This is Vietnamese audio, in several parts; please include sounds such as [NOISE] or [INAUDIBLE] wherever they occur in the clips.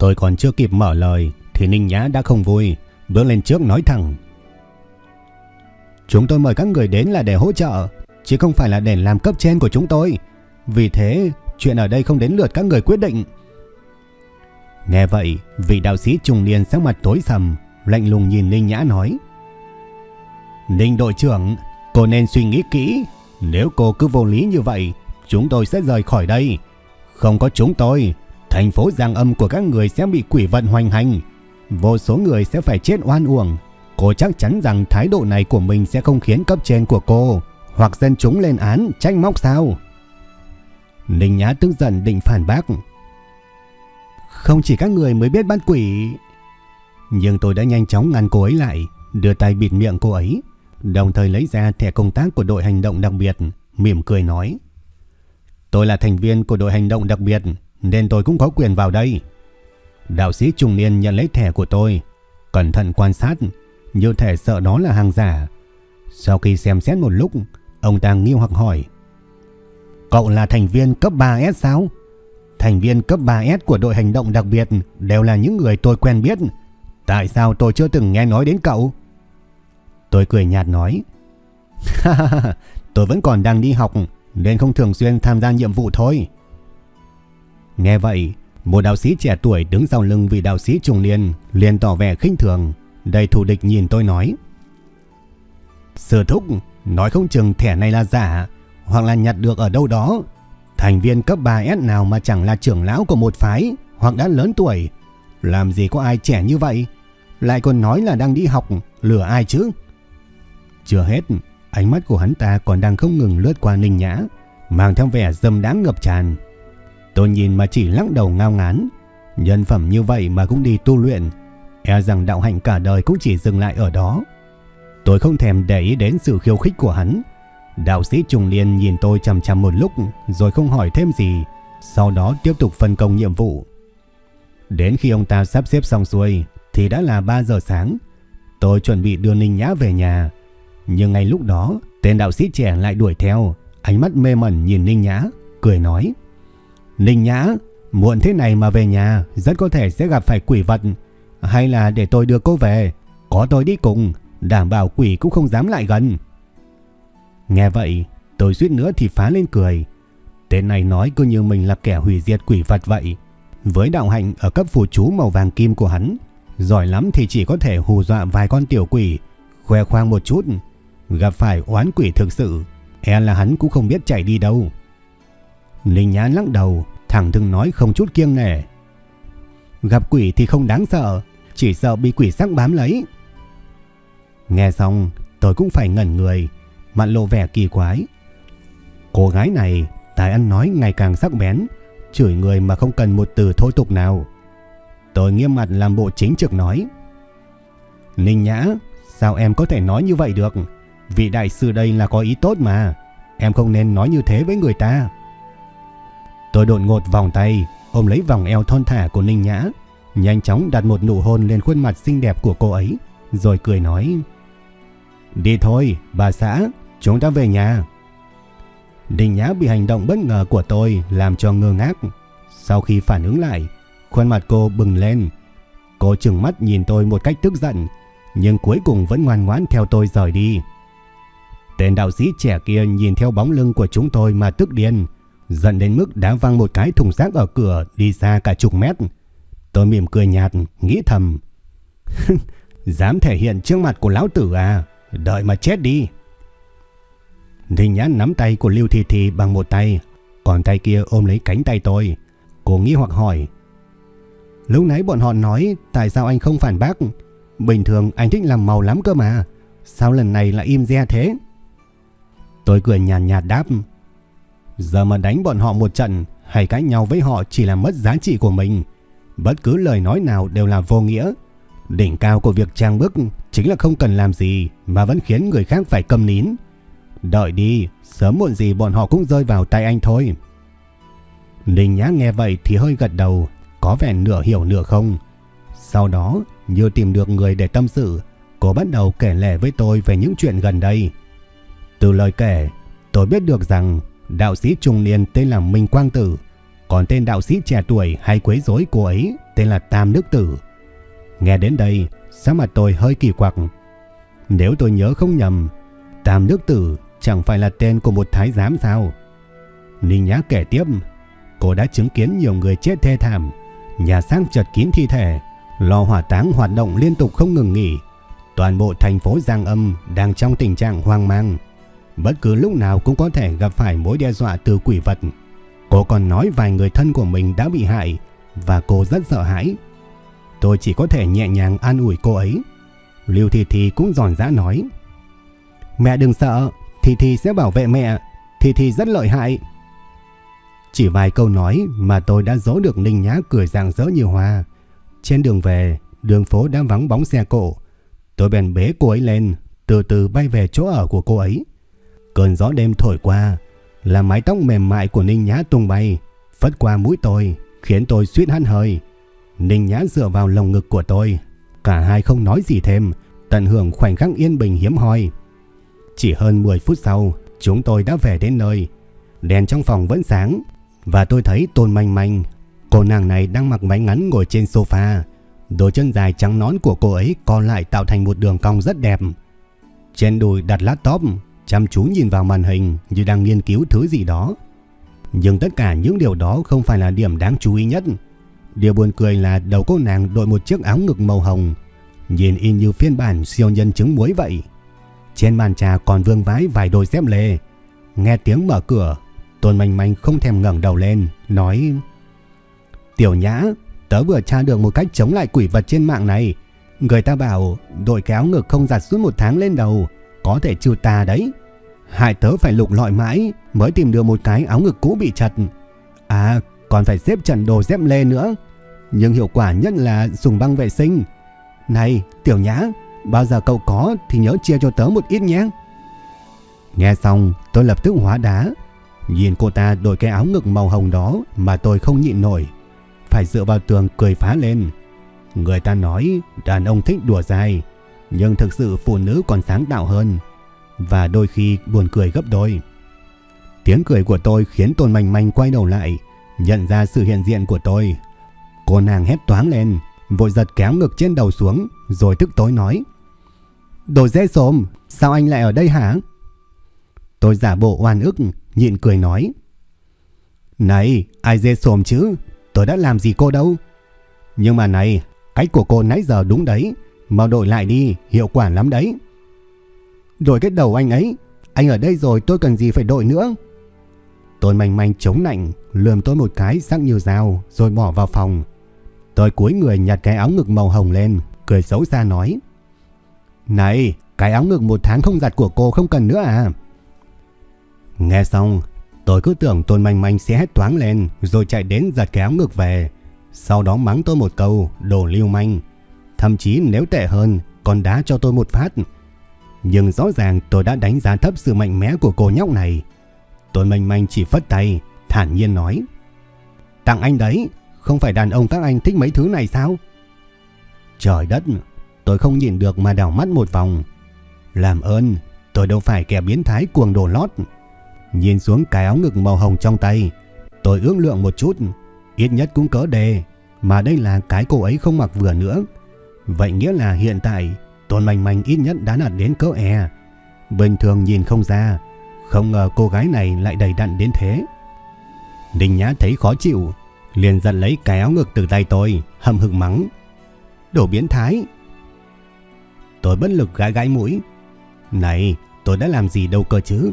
Tôi còn chưa kịp mở lời thì Ninh Nhã đã không vui, bước lên trước nói thẳng. Chúng tôi mời các người đến là để hỗ trợ, chứ không phải là để làm cấp trên của chúng tôi. Vì thế, chuyện ở đây không đến lượt các người quyết định. Nghe vậy, vị đạo sĩ trùng niên sắc mặt tối sầm, lạnh lùng nhìn Ninh Nhã nói. Ninh đội trưởng, cô nên suy nghĩ kỹ. Nếu cô cứ vô lý như vậy, chúng tôi sẽ rời khỏi đây. Không có chúng tôi, Thành phố Giang Âm của các người sẽ bị quỷ vận hoành hành. Vô số người sẽ phải chết oan uổng. Cô chắc chắn rằng thái độ này của mình sẽ không khiến cấp trên của cô hoặc dân chúng lên án tranh móc sao. Ninh Nhã tức giận định phản bác. Không chỉ các người mới biết bắt quỷ. Nhưng tôi đã nhanh chóng ngăn cô ấy lại, đưa tay bịt miệng cô ấy, đồng thời lấy ra thẻ công tác của đội hành động đặc biệt, mỉm cười nói. Tôi là thành viên của đội hành động đặc biệt, nên tôi cũng có quyền vào đây. Đạo sĩ trung niên nhận lấy thẻ của tôi, cẩn thận quan sát, như thể sợ đó là hàng giả. Sau khi xem xét một lúc, ông ta nghi hoặc hỏi. Cậu là thành viên cấp 3S sao? Thành viên cấp 3S của đội hành động đặc biệt đều là những người tôi quen biết. Tại sao tôi chưa từng nghe nói đến cậu? Tôi cười nhạt nói. tôi vẫn còn đang đi học nên không thường xuyên tham gia nhiệm vụ thôi. Nghe vậy, một đạo sĩ trẻ tuổi đứng sau lưng vị đạo sĩ trung niên liền tỏ vẻ khinh thường, đầy thù địch nhìn tôi nói. Sư thúc, nói không chừng thẻ này là giả, hoặc là nhặt được ở đâu đó. Thành viên cấp 3S nào mà chẳng là trưởng lão của một phái, hoặc đã lớn tuổi. Làm gì có ai trẻ như vậy? Lại còn nói là đang đi học, lừa ai chứ? Chưa hết, ánh mắt của hắn ta còn đang không ngừng lướt qua Ninh Nhã, mang theo vẻ dâm đáng ngập tràn. Tôi nhìn mà chỉ lắc đầu ngao ngán. Nhân phẩm như vậy mà cũng đi tu luyện. E rằng đạo hạnh cả đời cũng chỉ dừng lại ở đó. Tôi không thèm để ý đến sự khiêu khích của hắn. Đạo sĩ Trùng Liên nhìn tôi chằm chằm một lúc rồi không hỏi thêm gì. Sau đó tiếp tục phân công nhiệm vụ. Đến khi ông ta sắp xếp xong xuôi thì đã là 3 giờ sáng. Tôi chuẩn bị đưa Ninh Nhã về nhà. Nhưng ngay lúc đó tên đạo sĩ trẻ lại đuổi theo. Ánh mắt mê mẩn nhìn Ninh Nhã, cười nói. Ninh Nhã, muộn thế này mà về nhà rất có thể sẽ gặp phải quỷ vật. Hay là để tôi đưa cô về, có tôi đi cùng, đảm bảo quỷ cũng không dám lại gần. Nghe vậy, tôi suýt nữa thì phá lên cười. Tên này nói cứ như mình là kẻ hủy diệt quỷ vật vậy. Với đạo hạnh ở cấp phù chú màu vàng kim của hắn, giỏi lắm thì chỉ có thể hù dọa vài con tiểu quỷ, khoe khoang một chút. Gặp phải oán quỷ thực sự, e là hắn cũng không biết chạy đi đâu. Linh Nhã lắc đầu, Thằng thừng nói không chút kiêng nể. Gặp quỷ thì không đáng sợ, chỉ sợ bị quỷ sắc bám lấy. Nghe xong, tôi cũng phải ngẩn người, mặt lộ vẻ kỳ quái. Cô gái này, tài ăn nói ngày càng sắc bén, chửi người mà không cần một từ thô tục nào. Tôi nghiêm mặt làm bộ chính trực nói. Ninh Nhã, sao em có thể nói như vậy được? Vị đại sư đây là có ý tốt mà. Em không nên nói như thế với người ta. Tôi đột ngột vòng tay, ôm lấy vòng eo thon thả của Ninh Nhã, nhanh chóng đặt một nụ hôn lên khuôn mặt xinh đẹp của cô ấy, rồi cười nói. Đi thôi, bà xã, chúng ta về nhà. Ninh Nhã bị hành động bất ngờ của tôi làm cho ngơ ngác. Sau khi phản ứng lại, khuôn mặt cô bừng lên. Cô trừng mắt nhìn tôi một cách tức giận, nhưng cuối cùng vẫn ngoan ngoãn theo tôi rời đi. Tên đạo sĩ trẻ kia nhìn theo bóng lưng của chúng tôi mà tức điên, giận đến mức đá văng một cái thùng rác ở cửa đi xa cả chục mét. Tôi mỉm cười nhạt, nghĩ thầm. [LAUGHS] Dám thể hiện trước mặt của lão tử à? Đợi mà chết đi. Đình nhãn nắm tay của Lưu Thị Thị bằng một tay, còn tay kia ôm lấy cánh tay tôi. Cô nghi hoặc hỏi. Lúc nãy bọn họ nói tại sao anh không phản bác? Bình thường anh thích làm màu lắm cơ mà. Sao lần này lại im re thế? Tôi cười nhàn nhạt, nhạt đáp. Giờ mà đánh bọn họ một trận hay cãi nhau với họ chỉ là mất giá trị của mình. Bất cứ lời nói nào đều là vô nghĩa. Đỉnh cao của việc trang bức chính là không cần làm gì mà vẫn khiến người khác phải cầm nín. Đợi đi, sớm muộn gì bọn họ cũng rơi vào tay anh thôi. Ninh Nhã nghe vậy thì hơi gật đầu, có vẻ nửa hiểu nửa không. Sau đó, như tìm được người để tâm sự, cô bắt đầu kể lể với tôi về những chuyện gần đây. Từ lời kể, tôi biết được rằng đạo sĩ trung niên tên là Minh Quang Tử, còn tên đạo sĩ trẻ tuổi hay quấy rối cô ấy tên là Tam Đức Tử. Nghe đến đây, sắc mặt tôi hơi kỳ quặc. Nếu tôi nhớ không nhầm, Tam Đức Tử chẳng phải là tên của một thái giám sao? Ninh Nhã kể tiếp, cô đã chứng kiến nhiều người chết thê thảm, nhà xác chật kín thi thể, lò hỏa táng hoạt động liên tục không ngừng nghỉ. Toàn bộ thành phố Giang Âm đang trong tình trạng hoang mang. Bất cứ lúc nào cũng có thể gặp phải mối đe dọa từ quỷ vật. Cô còn nói vài người thân của mình đã bị hại và cô rất sợ hãi. Tôi chỉ có thể nhẹ nhàng an ủi cô ấy. Lưu Thị Thị cũng giòn giã nói. Mẹ đừng sợ, Thị Thị sẽ bảo vệ mẹ, Thị Thị rất lợi hại. Chỉ vài câu nói mà tôi đã dỗ được Ninh Nhã cười rạng rỡ như hoa. Trên đường về, đường phố đã vắng bóng xe cộ. Tôi bèn bế cô ấy lên, từ từ bay về chỗ ở của cô ấy. Cơn gió đêm thổi qua, làm mái tóc mềm mại của Ninh Nhã tung bay, phất qua mũi tôi, khiến tôi suýt hắt hơi. Ninh Nhã dựa vào lồng ngực của tôi, cả hai không nói gì thêm, tận hưởng khoảnh khắc yên bình hiếm hoi. Chỉ hơn 10 phút sau, chúng tôi đã về đến nơi. Đèn trong phòng vẫn sáng và tôi thấy Tôn Manh Manh, cô nàng này đang mặc váy ngắn ngồi trên sofa. Đôi chân dài trắng nón của cô ấy co lại tạo thành một đường cong rất đẹp. Trên đùi đặt laptop, chăm chú nhìn vào màn hình như đang nghiên cứu thứ gì đó. Nhưng tất cả những điều đó không phải là điểm đáng chú ý nhất. Điều buồn cười là đầu cô nàng đội một chiếc áo ngực màu hồng, nhìn y như phiên bản siêu nhân trứng muối vậy. Trên bàn trà còn vương vái vài đôi dép lê. Nghe tiếng mở cửa, Tôn Manh Manh không thèm ngẩng đầu lên, nói Tiểu Nhã, tớ vừa tra được một cách chống lại quỷ vật trên mạng này. Người ta bảo đội kéo ngực không giặt suốt một tháng lên đầu, có thể trừ tà đấy. Hại tớ phải lục lọi mãi mới tìm được một cái áo ngực cũ bị chặt. À, còn phải xếp trần đồ dép lê nữa. Nhưng hiệu quả nhất là dùng băng vệ sinh. Này, Tiểu Nhã, bao giờ cậu có thì nhớ chia cho tớ một ít nhé. Nghe xong, tôi lập tức hóa đá. Nhìn cô ta đổi cái áo ngực màu hồng đó mà tôi không nhịn nổi. Phải dựa vào tường cười phá lên. Người ta nói đàn ông thích đùa dài, nhưng thực sự phụ nữ còn sáng tạo hơn. Và đôi khi buồn cười gấp đôi. Tiếng cười của tôi khiến Tôn Manh Manh quay đầu lại, nhận ra sự hiện diện của tôi. Cô nàng hét toáng lên, vội giật kéo ngực trên đầu xuống, rồi tức tối nói. Đồ dễ xồm, sao anh lại ở đây hả? Tôi giả bộ oan ức, nhịn cười nói. Này, ai dê xồm chứ, tôi đã làm gì cô đâu. Nhưng mà này, cách của cô nãy giờ đúng đấy, mau đổi lại đi, hiệu quả lắm đấy. Đổi cái đầu anh ấy, anh ở đây rồi tôi cần gì phải đổi nữa. Tôn manh manh chống nạnh, lườm tôi một cái sắc như dao rồi bỏ vào phòng. Tôi cúi người nhặt cái áo ngực màu hồng lên, cười xấu xa nói. Này, cái áo ngực một tháng không giặt của cô không cần nữa à? Nghe xong, tôi cứ tưởng Tôn Manh Manh sẽ hét toáng lên rồi chạy đến giặt cái áo ngực về. Sau đó mắng tôi một câu, đồ lưu manh. Thậm chí nếu tệ hơn, còn đá cho tôi một phát. Nhưng rõ ràng tôi đã đánh giá thấp sự mạnh mẽ của cô nhóc này. tôi Manh Manh chỉ phất tay, thản nhiên nói. Tặng anh đấy, không phải đàn ông các anh thích mấy thứ này sao? Trời đất, tôi không nhìn được mà đảo mắt một vòng. Làm ơn, tôi đâu phải kẻ biến thái cuồng đồ lót. Nhìn xuống cái áo ngực màu hồng trong tay, tôi ước lượng một chút, ít nhất cũng cỡ đề, mà đây là cái cô ấy không mặc vừa nữa. Vậy nghĩa là hiện tại, Tôn Manh Manh ít nhất đã đạt đến cỡ E. Bình thường nhìn không ra, không ngờ cô gái này lại đầy đặn đến thế. Đình Nhã thấy khó chịu, liền giật lấy cái áo ngực từ tay tôi, hầm hực mắng. Đồ biến thái! Tôi bất lực gãi gãi mũi. Này, tôi đã làm gì đâu cơ chứ?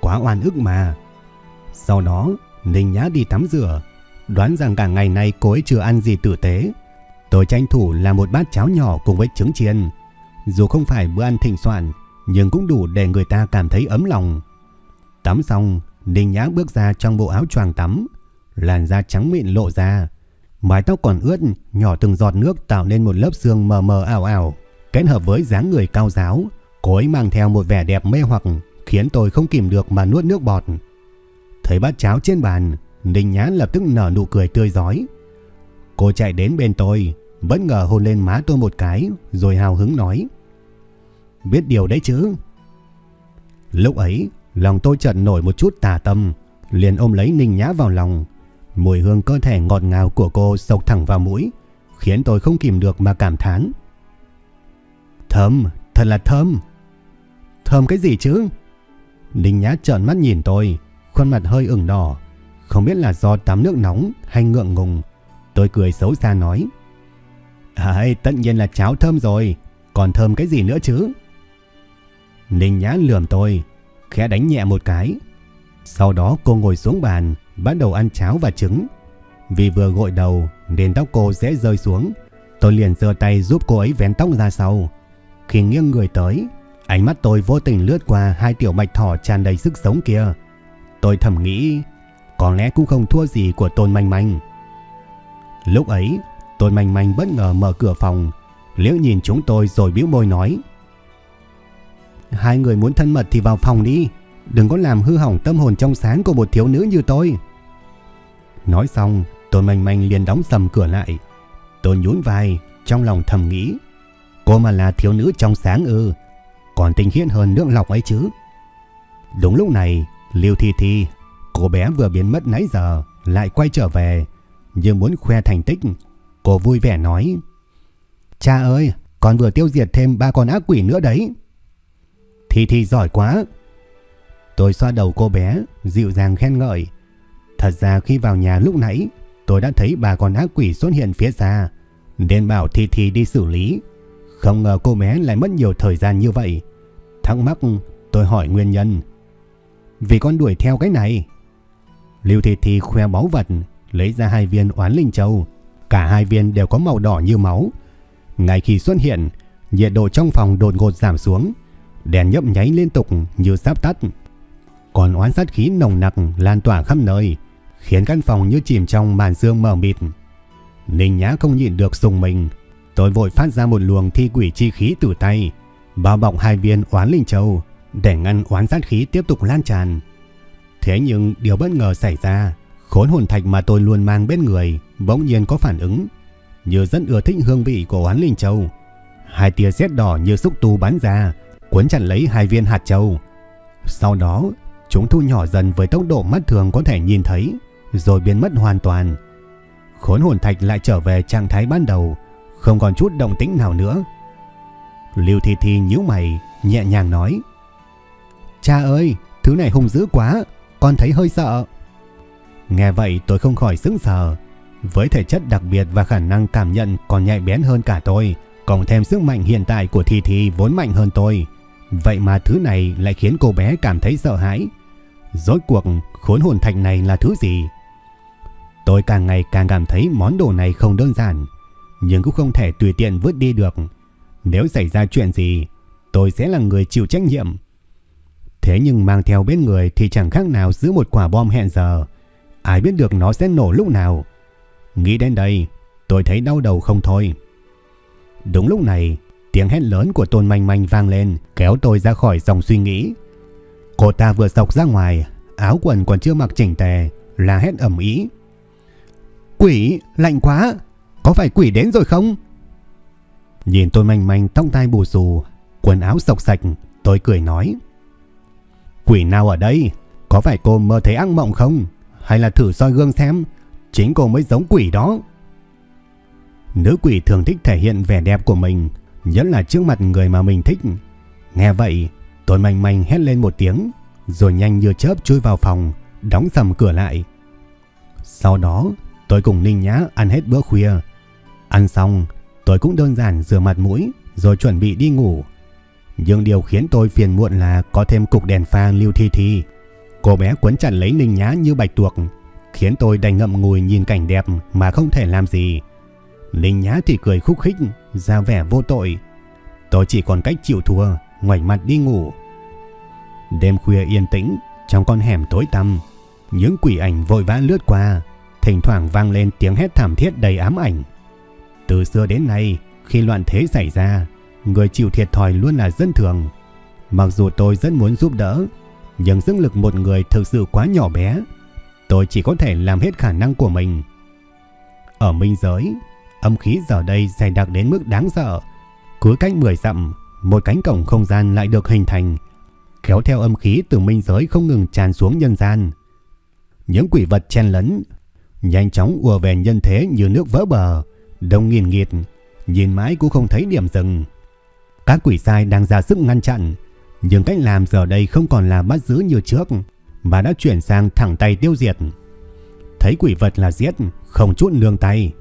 Quá oan ức mà. Sau đó, Ninh Nhã đi tắm rửa. Đoán rằng cả ngày nay cô ấy chưa ăn gì tử tế. Tôi tranh thủ làm một bát cháo nhỏ cùng với trứng chiên. Dù không phải bữa ăn thịnh soạn, nhưng cũng đủ để người ta cảm thấy ấm lòng. Tắm xong, Ninh Nhã bước ra trong bộ áo choàng tắm, làn da trắng mịn lộ ra, mái tóc còn ướt, nhỏ từng giọt nước tạo nên một lớp xương mờ mờ ảo ảo, kết hợp với dáng người cao giáo, cô ấy mang theo một vẻ đẹp mê hoặc, khiến tôi không kìm được mà nuốt nước bọt. Thấy bát cháo trên bàn, Ninh Nhã lập tức nở nụ cười tươi giói. Cô chạy đến bên tôi, bất ngờ hôn lên má tôi một cái, rồi hào hứng nói: "Biết điều đấy chứ?" Lúc ấy, lòng tôi chợt nổi một chút tà tâm, liền ôm lấy Ninh Nhã vào lòng. Mùi hương cơ thể ngọt ngào của cô sộc thẳng vào mũi, khiến tôi không kìm được mà cảm thán. Thơm, thật là thơm. Thơm cái gì chứ? Ninh Nhã trợn mắt nhìn tôi, khuôn mặt hơi ửng đỏ, không biết là do tắm nước nóng hay ngượng ngùng. Tôi cười xấu xa nói. À, tất nhiên là cháo thơm rồi, còn thơm cái gì nữa chứ? Ninh Nhã lườm tôi, khẽ đánh nhẹ một cái. Sau đó cô ngồi xuống bàn, bắt đầu ăn cháo và trứng. Vì vừa gội đầu nên tóc cô dễ rơi xuống. Tôi liền giơ tay giúp cô ấy vén tóc ra sau. Khi nghiêng người tới, ánh mắt tôi vô tình lướt qua hai tiểu mạch thỏ tràn đầy sức sống kia. Tôi thầm nghĩ, có lẽ cũng không thua gì của Tôn Manh Manh. Lúc ấy, Tôn Manh Manh bất ngờ mở cửa phòng, liếc nhìn chúng tôi rồi bĩu môi nói: Hai người muốn thân mật thì vào phòng đi, đừng có làm hư hỏng tâm hồn trong sáng của một thiếu nữ như tôi. Nói xong, Tôn Manh Manh liền đóng sầm cửa lại. Tôi nhún vai, trong lòng thầm nghĩ, cô mà là thiếu nữ trong sáng ư, còn tình hiện hơn nước lọc ấy chứ. Đúng lúc này, Liêu Thi Thi, cô bé vừa biến mất nãy giờ, lại quay trở về, như muốn khoe thành tích. Cô vui vẻ nói, Cha ơi, con vừa tiêu diệt thêm ba con ác quỷ nữa đấy. Thi Thi giỏi quá. Tôi xoa đầu cô bé, dịu dàng khen ngợi. Thật ra khi vào nhà lúc nãy, tôi đã thấy bà con ác quỷ xuất hiện phía xa, nên bảo Thi Thi đi xử lý. Không ngờ cô bé lại mất nhiều thời gian như vậy. Thắc mắc, tôi hỏi nguyên nhân. Vì con đuổi theo cái này. Lưu Thi Thi khoe báu vật, lấy ra hai viên oán linh châu. Cả hai viên đều có màu đỏ như máu. Ngay khi xuất hiện, nhiệt độ trong phòng đột ngột giảm xuống. Đèn nhấp nháy liên tục như sắp tắt. Còn oán sát khí nồng nặc lan tỏa khắp nơi, khiến căn phòng như chìm trong màn sương mờ mịt. Ninh Nhã không nhịn được sùng mình, tôi vội phát ra một luồng thi quỷ chi khí từ tay, bao bọc hai viên oán linh châu để ngăn oán sát khí tiếp tục lan tràn. Thế nhưng điều bất ngờ xảy ra, khốn hồn thạch mà tôi luôn mang bên người bỗng nhiên có phản ứng, như rất ưa thích hương vị của oán linh châu. Hai tia sét đỏ như xúc tu bắn ra, cuốn chặt lấy hai viên hạt châu. Sau đó, chúng thu nhỏ dần với tốc độ mắt thường có thể nhìn thấy, rồi biến mất hoàn toàn. Khốn hồn thạch lại trở về trạng thái ban đầu, không còn chút động tĩnh nào nữa. Lưu Thi Thi nhíu mày, nhẹ nhàng nói: "Cha ơi, thứ này hung dữ quá, con thấy hơi sợ." Nghe vậy tôi không khỏi sững sờ. Với thể chất đặc biệt và khả năng cảm nhận còn nhạy bén hơn cả tôi, cộng thêm sức mạnh hiện tại của Thi Thi vốn mạnh hơn tôi, Vậy mà thứ này lại khiến cô bé cảm thấy sợ hãi. Rốt cuộc khốn hồn thạch này là thứ gì? Tôi càng ngày càng cảm thấy món đồ này không đơn giản, nhưng cũng không thể tùy tiện vứt đi được. Nếu xảy ra chuyện gì, tôi sẽ là người chịu trách nhiệm. Thế nhưng mang theo bên người thì chẳng khác nào giữ một quả bom hẹn giờ. Ai biết được nó sẽ nổ lúc nào. Nghĩ đến đây, tôi thấy đau đầu không thôi. Đúng lúc này, Tiếng hét lớn của Tôn Manh Manh vang lên, kéo tôi ra khỏi dòng suy nghĩ. Cô ta vừa sọc ra ngoài, áo quần còn chưa mặc chỉnh tề, là hét ẩm ý. Quỷ, lạnh quá, có phải quỷ đến rồi không? Nhìn Tôn Manh Manh tóc tai bù xù, quần áo sọc sạch, tôi cười nói. Quỷ nào ở đây? Có phải cô mơ thấy ác mộng không? Hay là thử soi gương xem, chính cô mới giống quỷ đó. Nữ quỷ thường thích thể hiện vẻ đẹp của mình, Nhất là trước mặt người mà mình thích Nghe vậy tôi manh manh hét lên một tiếng Rồi nhanh như chớp chui vào phòng Đóng sầm cửa lại Sau đó tôi cùng Ninh Nhã ăn hết bữa khuya Ăn xong tôi cũng đơn giản rửa mặt mũi rồi chuẩn bị đi ngủ. Nhưng điều khiến tôi phiền muộn là có thêm cục đèn pha lưu thi thi. Cô bé quấn chặt lấy Ninh Nhã như bạch tuộc, khiến tôi đành ngậm ngùi nhìn cảnh đẹp mà không thể làm gì. Linh Nhã thì cười khúc khích, ra vẻ vô tội. Tôi chỉ còn cách chịu thua, ngoảnh mặt đi ngủ. Đêm khuya yên tĩnh, trong con hẻm tối tăm, những quỷ ảnh vội vã lướt qua, thỉnh thoảng vang lên tiếng hét thảm thiết đầy ám ảnh. Từ xưa đến nay, khi loạn thế xảy ra, người chịu thiệt thòi luôn là dân thường. Mặc dù tôi rất muốn giúp đỡ, nhưng sức lực một người thực sự quá nhỏ bé. Tôi chỉ có thể làm hết khả năng của mình. Ở minh giới, âm khí giờ đây dày đặc đến mức đáng sợ. Cuối cách 10 dặm, một cánh cổng không gian lại được hình thành, kéo theo âm khí từ minh giới không ngừng tràn xuống nhân gian. Những quỷ vật chen lấn, nhanh chóng ùa về nhân thế như nước vỡ bờ, đông nghìn nghịt, nhìn mãi cũng không thấy điểm dừng. Các quỷ sai đang ra sức ngăn chặn, nhưng cách làm giờ đây không còn là bắt giữ như trước, mà đã chuyển sang thẳng tay tiêu diệt. Thấy quỷ vật là giết, không chút nương tay.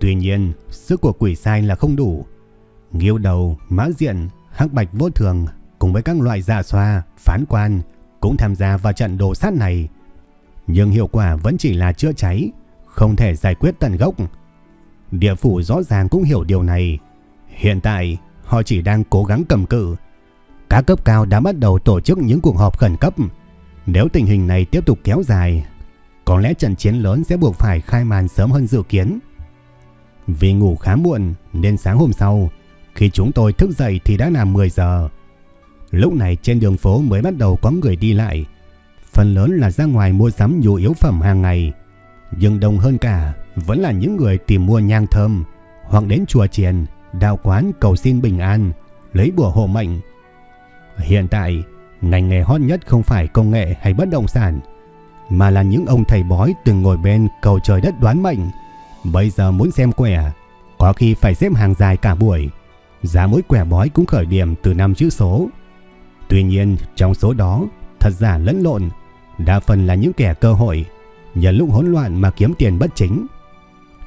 Tuy nhiên, sức của quỷ sai là không đủ. Nghiêu đầu, mã diện, hắc bạch vô thường cùng với các loại giả xoa, phán quan cũng tham gia vào trận đồ sát này. Nhưng hiệu quả vẫn chỉ là chữa cháy, không thể giải quyết tận gốc. Địa phủ rõ ràng cũng hiểu điều này. Hiện tại, họ chỉ đang cố gắng cầm cự. Các cấp cao đã bắt đầu tổ chức những cuộc họp khẩn cấp. Nếu tình hình này tiếp tục kéo dài, có lẽ trận chiến lớn sẽ buộc phải khai màn sớm hơn dự kiến. Vì ngủ khá muộn nên sáng hôm sau, khi chúng tôi thức dậy thì đã là 10 giờ. Lúc này trên đường phố mới bắt đầu có người đi lại. Phần lớn là ra ngoài mua sắm nhu yếu phẩm hàng ngày. Nhưng đông hơn cả vẫn là những người tìm mua nhang thơm hoặc đến chùa chiền, đạo quán cầu xin bình an, lấy bùa hộ mệnh. Hiện tại, ngành nghề hot nhất không phải công nghệ hay bất động sản, mà là những ông thầy bói từng ngồi bên cầu trời đất đoán mệnh. Bây giờ muốn xem quẻ, có khi phải xếp hàng dài cả buổi. Giá mỗi quẻ bói cũng khởi điểm từ 5 chữ số. Tuy nhiên, trong số đó, thật giả lẫn lộn, đa phần là những kẻ cơ hội, nhờ lúc hỗn loạn mà kiếm tiền bất chính.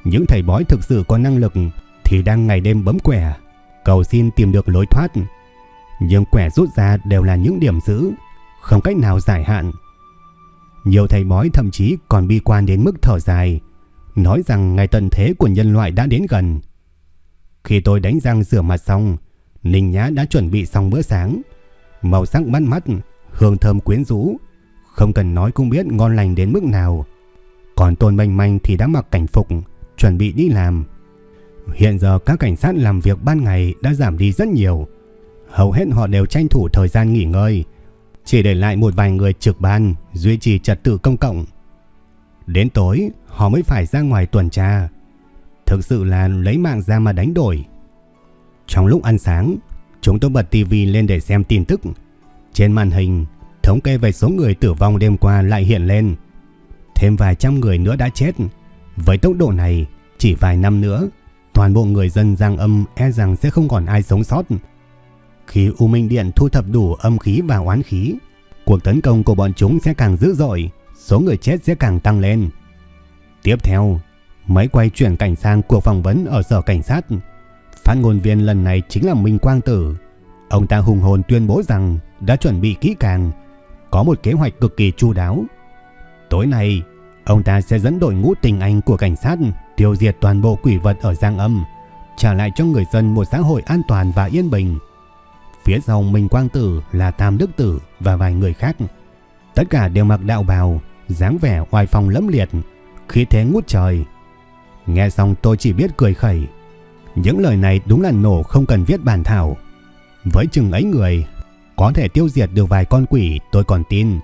Những thầy bói thực sự có năng lực thì đang ngày đêm bấm quẻ, cầu xin tìm được lối thoát. Nhưng quẻ rút ra đều là những điểm giữ, không cách nào giải hạn. Nhiều thầy bói thậm chí còn bi quan đến mức thở dài, nói rằng ngày tận thế của nhân loại đã đến gần. Khi tôi đánh răng rửa mặt xong, Ninh Nhã đã chuẩn bị xong bữa sáng. Màu sắc bắt mắt, hương thơm quyến rũ, không cần nói cũng biết ngon lành đến mức nào. Còn Tôn Manh Manh thì đã mặc cảnh phục, chuẩn bị đi làm. Hiện giờ các cảnh sát làm việc ban ngày đã giảm đi rất nhiều. Hầu hết họ đều tranh thủ thời gian nghỉ ngơi, chỉ để lại một vài người trực ban duy trì trật tự công cộng. Đến tối, họ mới phải ra ngoài tuần tra. Thực sự là lấy mạng ra mà đánh đổi. Trong lúc ăn sáng, chúng tôi bật tivi lên để xem tin tức. Trên màn hình, thống kê về số người tử vong đêm qua lại hiện lên. Thêm vài trăm người nữa đã chết. Với tốc độ này, chỉ vài năm nữa, toàn bộ người dân Giang Âm e rằng sẽ không còn ai sống sót. Khi U Minh Điện thu thập đủ âm khí và oán khí, cuộc tấn công của bọn chúng sẽ càng dữ dội, số người chết sẽ càng tăng lên. Tiếp theo, máy quay chuyển cảnh sang cuộc phỏng vấn ở sở cảnh sát. Phát ngôn viên lần này chính là Minh Quang Tử. Ông ta hùng hồn tuyên bố rằng đã chuẩn bị kỹ càng, có một kế hoạch cực kỳ chu đáo. Tối nay, ông ta sẽ dẫn đội ngũ tình anh của cảnh sát tiêu diệt toàn bộ quỷ vật ở Giang Âm, trả lại cho người dân một xã hội an toàn và yên bình. Phía sau Minh Quang Tử là Tam Đức Tử và vài người khác. Tất cả đều mặc đạo bào, dáng vẻ oai phong lẫm liệt, khí thế ngút trời. Nghe xong tôi chỉ biết cười khẩy. Những lời này đúng là nổ không cần viết bản thảo. Với chừng ấy người, có thể tiêu diệt được vài con quỷ tôi còn tin.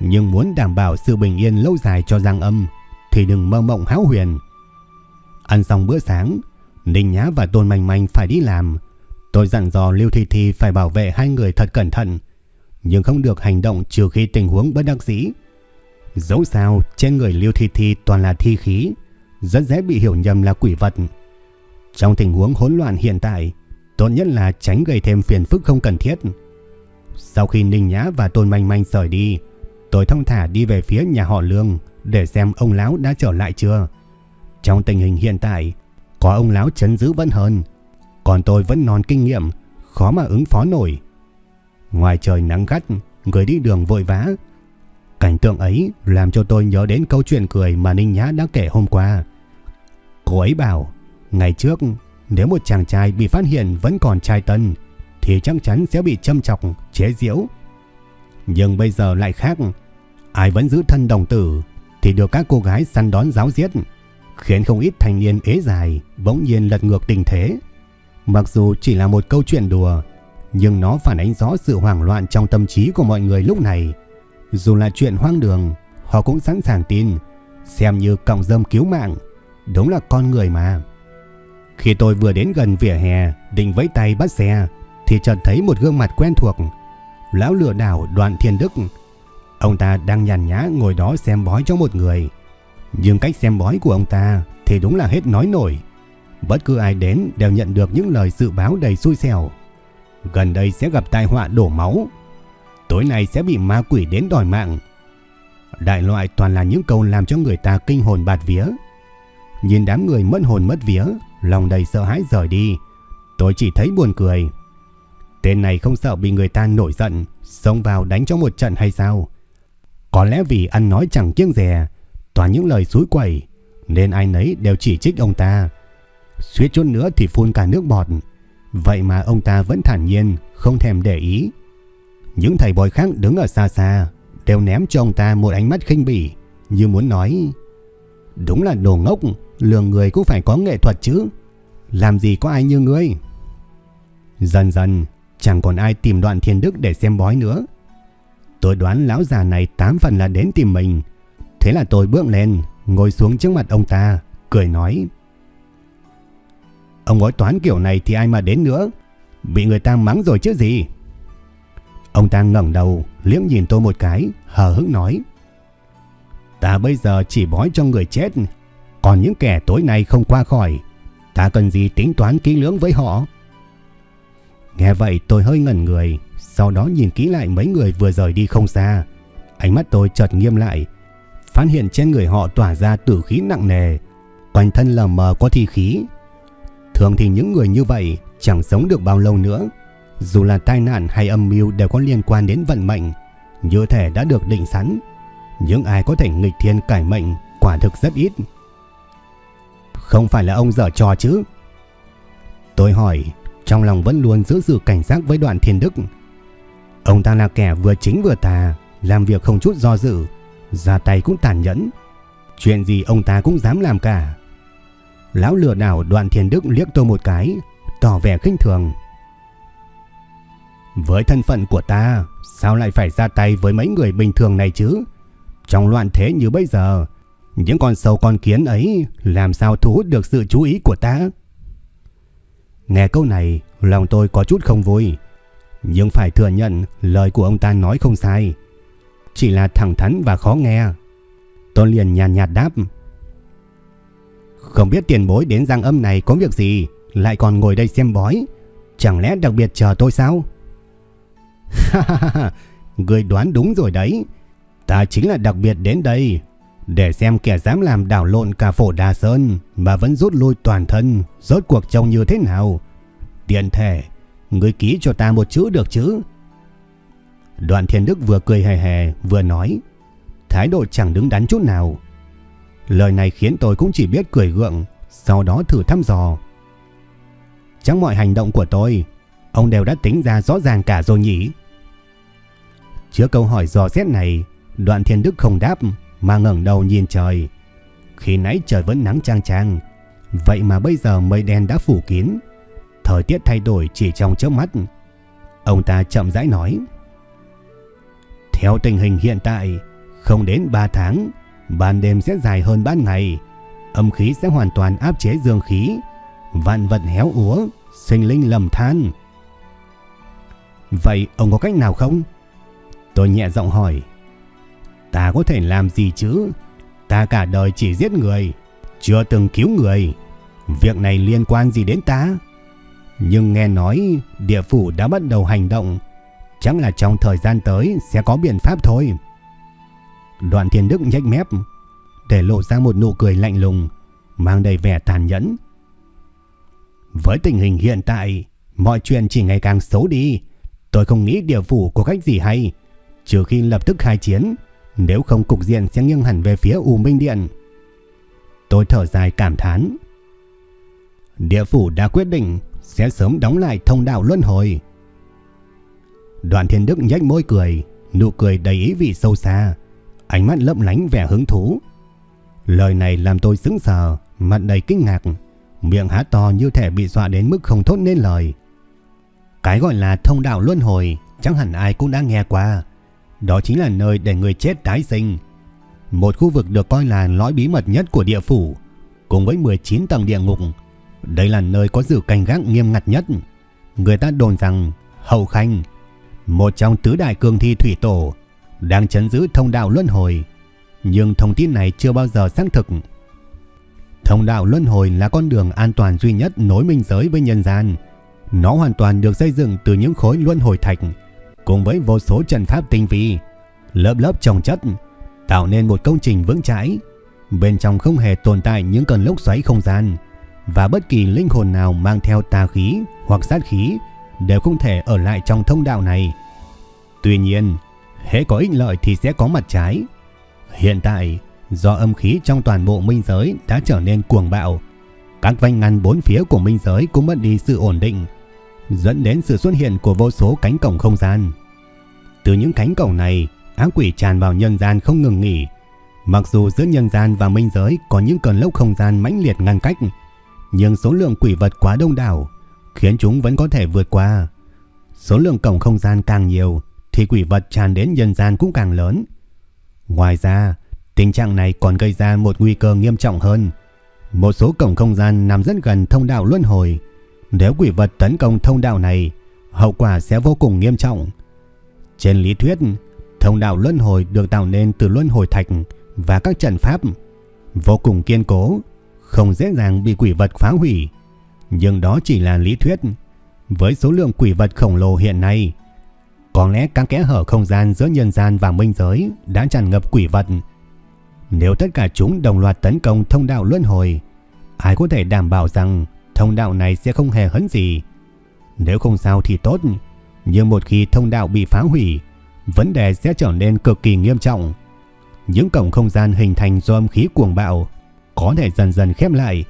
Nhưng muốn đảm bảo sự bình yên lâu dài cho Giang Âm thì đừng mơ mộng háo huyền. Ăn xong bữa sáng, Ninh Nhã và Tôn Manh Manh phải đi làm. Tôi dặn dò Lưu Thi Thi phải bảo vệ hai người thật cẩn thận, nhưng không được hành động trừ khi tình huống bất đắc dĩ. Dẫu sao, trên người Liêu Thi Thi toàn là thi khí, rất dễ bị hiểu nhầm là quỷ vật. Trong tình huống hỗn loạn hiện tại, tốt nhất là tránh gây thêm phiền phức không cần thiết. Sau khi Ninh Nhã và Tôn Manh Manh rời đi, tôi thông thả đi về phía nhà họ Lương để xem ông lão đã trở lại chưa. Trong tình hình hiện tại, có ông lão chấn giữ vẫn hơn. Còn tôi vẫn non kinh nghiệm, khó mà ứng phó nổi. Ngoài trời nắng gắt, người đi đường vội vã. Cảnh tượng ấy làm cho tôi nhớ đến câu chuyện cười mà Ninh Nhã đã kể hôm qua. Cô ấy bảo, ngày trước nếu một chàng trai bị phát hiện vẫn còn trai tân thì chắc chắn sẽ bị châm chọc, chế giễu. Nhưng bây giờ lại khác, ai vẫn giữ thân đồng tử thì được các cô gái săn đón giáo giết, khiến không ít thanh niên ế dài bỗng nhiên lật ngược tình thế. Mặc dù chỉ là một câu chuyện đùa, nhưng nó phản ánh rõ sự hoảng loạn trong tâm trí của mọi người lúc này. Dù là chuyện hoang đường, họ cũng sẵn sàng tin, xem như cọng dâm cứu mạng, đúng là con người mà. Khi tôi vừa đến gần vỉa hè, định vẫy tay bắt xe, thì chợt thấy một gương mặt quen thuộc. Lão lừa đảo Đoạn Thiên Đức. Ông ta đang nhàn nhã ngồi đó xem bói cho một người. Nhưng cách xem bói của ông ta thì đúng là hết nói nổi. Bất cứ ai đến đều nhận được những lời dự báo đầy xui xẻo. Gần đây sẽ gặp tai họa đổ máu. Tối nay sẽ bị ma quỷ đến đòi mạng. Đại loại toàn là những câu làm cho người ta kinh hồn bạt vía. Nhìn đám người mất hồn mất vía, lòng đầy sợ hãi rời đi. Tôi chỉ thấy buồn cười. Tên này không sợ bị người ta nổi giận, xông vào đánh cho một trận hay sao? Có lẽ vì ăn nói chẳng kiêng dè, toàn những lời suối quẩy, nên ai nấy đều chỉ trích ông ta. Suýt chút nữa thì phun cả nước bọt. Vậy mà ông ta vẫn thản nhiên, không thèm để ý. Những thầy bói khác đứng ở xa xa, đều ném cho ông ta một ánh mắt khinh bỉ, như muốn nói Đúng là đồ ngốc, lường người cũng phải có nghệ thuật chứ. Làm gì có ai như ngươi? Dần dần, chẳng còn ai tìm đoạn thiên đức để xem bói nữa. Tôi đoán lão già này tám phần là đến tìm mình. Thế là tôi bước lên, ngồi xuống trước mặt ông ta, cười nói. Ông bói toán kiểu này thì ai mà đến nữa. Bị người ta mắng rồi chứ gì. Ông ta ngẩng đầu, liếc nhìn tôi một cái, hờ hững nói. Ta bây giờ chỉ bói cho người chết, còn những kẻ tối nay không qua khỏi, ta cần gì tính toán kỹ lưỡng với họ. Nghe vậy tôi hơi ngẩn người, sau đó nhìn kỹ lại mấy người vừa rời đi không xa. Ánh mắt tôi chợt nghiêm lại, phát hiện trên người họ tỏa ra tử khí nặng nề, quanh thân lờ mờ có thi khí. Thường thì những người như vậy chẳng sống được bao lâu nữa, dù là tai nạn hay âm mưu đều có liên quan đến vận mệnh, như thể đã được định sẵn. Những ai có thể nghịch thiên cải mệnh quả thực rất ít. Không phải là ông dở trò chứ? Tôi hỏi, trong lòng vẫn luôn giữ sự cảnh giác với đoạn thiên đức. Ông ta là kẻ vừa chính vừa tà, làm việc không chút do dự, ra tay cũng tàn nhẫn. Chuyện gì ông ta cũng dám làm cả. Lão lừa đảo đoạn thiên đức liếc tôi một cái, tỏ vẻ khinh thường. Với thân phận của ta, sao lại phải ra tay với mấy người bình thường này chứ? Trong loạn thế như bây giờ, những con sâu con kiến ấy làm sao thu hút được sự chú ý của ta? Nghe câu này, lòng tôi có chút không vui. Nhưng phải thừa nhận lời của ông ta nói không sai. Chỉ là thẳng thắn và khó nghe. Tôi liền nhàn nhạt, nhạt đáp. Không biết tiền bối đến giang âm này có việc gì, lại còn ngồi đây xem bói. Chẳng lẽ đặc biệt chờ tôi sao? [LAUGHS] Người đoán đúng rồi đấy. Ta chính là đặc biệt đến đây để xem kẻ dám làm đảo lộn cả phổ Đà Sơn mà vẫn rút lui toàn thân, rốt cuộc trông như thế nào. Tiện thể, người ký cho ta một chữ được chứ? Đoạn Thiên Đức vừa cười hề hề vừa nói, thái độ chẳng đứng đắn chút nào. Lời này khiến tôi cũng chỉ biết cười gượng, sau đó thử thăm dò. Trong mọi hành động của tôi, ông đều đã tính ra rõ ràng cả rồi nhỉ? Trước câu hỏi dò xét này, Đoạn Thiên Đức không đáp mà ngẩng đầu nhìn trời. Khi nãy trời vẫn nắng trang trang, vậy mà bây giờ mây đen đã phủ kín. Thời tiết thay đổi chỉ trong chớp mắt. Ông ta chậm rãi nói: "Theo tình hình hiện tại, không đến 3 tháng, ban đêm sẽ dài hơn ban ngày, âm khí sẽ hoàn toàn áp chế dương khí, vạn vật héo úa, sinh linh lầm than." Vậy ông có cách nào không? Tôi nhẹ giọng hỏi. Ta có thể làm gì chứ? Ta cả đời chỉ giết người, chưa từng cứu người. Việc này liên quan gì đến ta? Nhưng nghe nói địa phủ đã bắt đầu hành động, chắc là trong thời gian tới sẽ có biện pháp thôi. Đoàn Thiên Đức nhếch mép, để lộ ra một nụ cười lạnh lùng, mang đầy vẻ tàn nhẫn. Với tình hình hiện tại, mọi chuyện chỉ ngày càng xấu đi. Tôi không nghĩ địa phủ có cách gì hay, trừ khi lập tức khai chiến, nếu không cục diện sẽ nghiêng hẳn về phía U Minh Điện. Tôi thở dài cảm thán. Địa phủ đã quyết định sẽ sớm đóng lại thông đạo luân hồi. Đoàn Thiên Đức nhếch môi cười, nụ cười đầy ý vị sâu xa, ánh mắt lấp lánh vẻ hứng thú. Lời này làm tôi sững sờ, mặt đầy kinh ngạc, miệng há to như thể bị dọa đến mức không thốt nên lời. Cái gọi là thông đạo luân hồi chẳng hẳn ai cũng đã nghe qua. Đó chính là nơi để người chết tái sinh. Một khu vực được coi là lõi bí mật nhất của địa phủ, cùng với 19 tầng địa ngục. Đây là nơi có sự canh gác nghiêm ngặt nhất. Người ta đồn rằng Hậu Khanh, một trong tứ đại cường thi thủy tổ, đang chấn giữ thông đạo luân hồi. Nhưng thông tin này chưa bao giờ xác thực. Thông đạo luân hồi là con đường an toàn duy nhất nối minh giới với nhân gian. Nó hoàn toàn được xây dựng từ những khối luân hồi thạch, cùng với vô số trận pháp tinh vi, lớp lớp trồng chất, tạo nên một công trình vững chãi. Bên trong không hề tồn tại những cơn lốc xoáy không gian, và bất kỳ linh hồn nào mang theo tà khí hoặc sát khí đều không thể ở lại trong thông đạo này. Tuy nhiên, hễ có ích lợi thì sẽ có mặt trái. Hiện tại, do âm khí trong toàn bộ minh giới đã trở nên cuồng bạo, các vành ngăn bốn phía của minh giới cũng mất đi sự ổn định, dẫn đến sự xuất hiện của vô số cánh cổng không gian. Từ những cánh cổng này, ác quỷ tràn vào nhân gian không ngừng nghỉ. Mặc dù giữa nhân gian và minh giới có những cơn lốc không gian mãnh liệt ngăn cách, nhưng số lượng quỷ vật quá đông đảo, khiến chúng vẫn có thể vượt qua. Số lượng cổng không gian càng nhiều, thì quỷ vật tràn đến nhân gian cũng càng lớn. Ngoài ra, tình trạng này còn gây ra một nguy cơ nghiêm trọng hơn. Một số cổng không gian nằm rất gần thông đạo luân hồi. Nếu quỷ vật tấn công thông đạo này, hậu quả sẽ vô cùng nghiêm trọng. Trên lý thuyết, thông đạo luân hồi được tạo nên từ luân hồi thạch và các trận pháp vô cùng kiên cố, không dễ dàng bị quỷ vật phá hủy. Nhưng đó chỉ là lý thuyết. Với số lượng quỷ vật khổng lồ hiện nay, có lẽ các kẽ hở không gian giữa nhân gian và minh giới đã tràn ngập quỷ vật. Nếu tất cả chúng đồng loạt tấn công thông đạo luân hồi, ai có thể đảm bảo rằng thông đạo này sẽ không hề hấn gì. Nếu không sao thì tốt, nhưng một khi thông đạo bị phá hủy, vấn đề sẽ trở nên cực kỳ nghiêm trọng. Những cổng không gian hình thành do âm khí cuồng bạo có thể dần dần khép lại,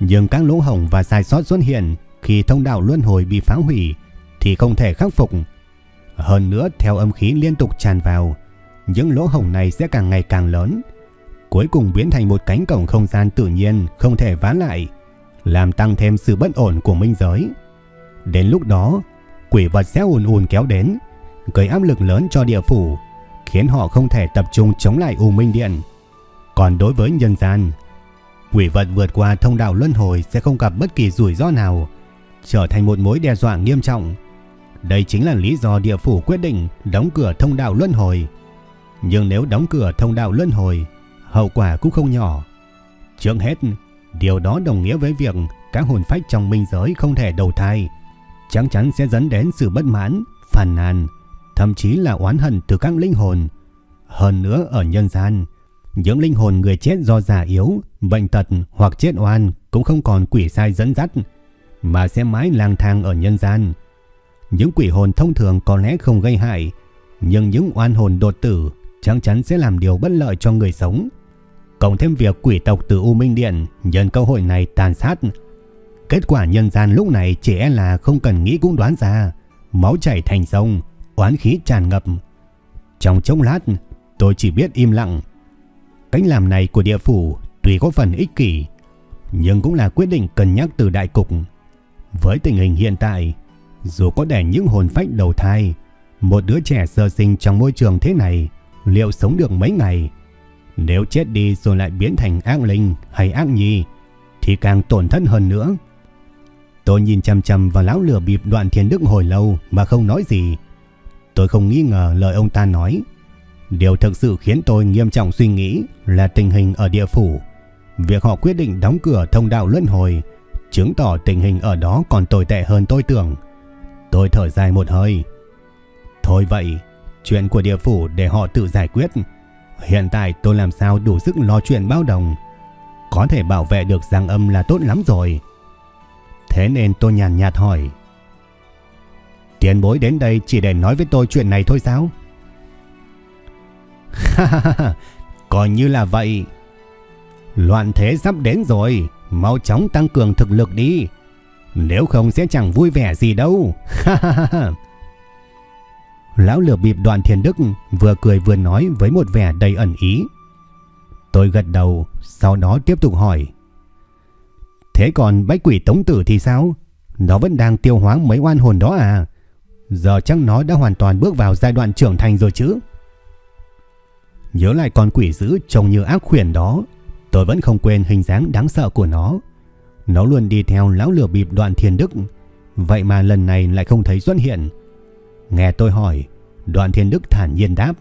nhưng các lỗ hổng và sai sót xuất hiện khi thông đạo luân hồi bị phá hủy thì không thể khắc phục. Hơn nữa theo âm khí liên tục tràn vào, những lỗ hổng này sẽ càng ngày càng lớn, cuối cùng biến thành một cánh cổng không gian tự nhiên không thể ván lại, làm tăng thêm sự bất ổn của minh giới. Đến lúc đó, quỷ vật sẽ ùn ùn kéo đến, gây áp lực lớn cho địa phủ, khiến họ không thể tập trung chống lại U Minh Điện. Còn đối với nhân gian, quỷ vật vượt qua thông đạo luân hồi sẽ không gặp bất kỳ rủi ro nào, trở thành một mối đe dọa nghiêm trọng. Đây chính là lý do địa phủ quyết định đóng cửa thông đạo luân hồi. Nhưng nếu đóng cửa thông đạo luân hồi, hậu quả cũng không nhỏ. Trước hết, điều đó đồng nghĩa với việc các hồn phách trong minh giới không thể đầu thai, chắc chắn sẽ dẫn đến sự bất mãn, phàn nàn, thậm chí là oán hận từ các linh hồn. Hơn nữa ở nhân gian, những linh hồn người chết do già yếu, bệnh tật hoặc chết oan cũng không còn quỷ sai dẫn dắt, mà sẽ mãi lang thang ở nhân gian. Những quỷ hồn thông thường có lẽ không gây hại, nhưng những oan hồn đột tử chắc chắn sẽ làm điều bất lợi cho người sống. Cộng thêm việc quỷ tộc từ U Minh Điện nhân cơ hội này tàn sát. Kết quả nhân gian lúc này chỉ e là không cần nghĩ cũng đoán ra. Máu chảy thành sông, oán khí tràn ngập. Trong chốc lát, tôi chỉ biết im lặng. Cách làm này của địa phủ tuy có phần ích kỷ, nhưng cũng là quyết định cân nhắc từ đại cục. Với tình hình hiện tại, dù có đẻ những hồn phách đầu thai, một đứa trẻ sơ sinh trong môi trường thế này liệu sống được mấy ngày? Nếu chết đi rồi lại biến thành ác linh hay ác nhi thì càng tổn thất hơn nữa. Tôi nhìn chăm chăm vào lão lửa bịp đoạn thiên đức hồi lâu mà không nói gì. Tôi không nghi ngờ lời ông ta nói. Điều thực sự khiến tôi nghiêm trọng suy nghĩ là tình hình ở địa phủ. Việc họ quyết định đóng cửa thông đạo luân hồi chứng tỏ tình hình ở đó còn tồi tệ hơn tôi tưởng. Tôi thở dài một hơi. Thôi vậy, chuyện của địa phủ để họ tự giải quyết. Hiện tại tôi làm sao đủ sức lo chuyện bao đồng. Có thể bảo vệ được giang âm là tốt lắm rồi. Thế nên tôi nhàn nhạt hỏi. Tiền bối đến đây chỉ để nói với tôi chuyện này thôi sao? [LAUGHS] Coi như là vậy. Loạn thế sắp đến rồi, mau chóng tăng cường thực lực đi. Nếu không sẽ chẳng vui vẻ gì đâu. ha ha ha ha. Lão lửa bịp đoạn thiền đức vừa cười vừa nói với một vẻ đầy ẩn ý. Tôi gật đầu, sau đó tiếp tục hỏi. Thế còn bách quỷ tống tử thì sao? Nó vẫn đang tiêu hóa mấy oan hồn đó à? Giờ chắc nó đã hoàn toàn bước vào giai đoạn trưởng thành rồi chứ? Nhớ lại con quỷ dữ trông như ác khuyển đó, tôi vẫn không quên hình dáng đáng sợ của nó. Nó luôn đi theo lão lửa bịp đoạn thiền đức, vậy mà lần này lại không thấy xuất hiện. Nghe tôi hỏi, đoạn thiên đức thản nhiên đáp.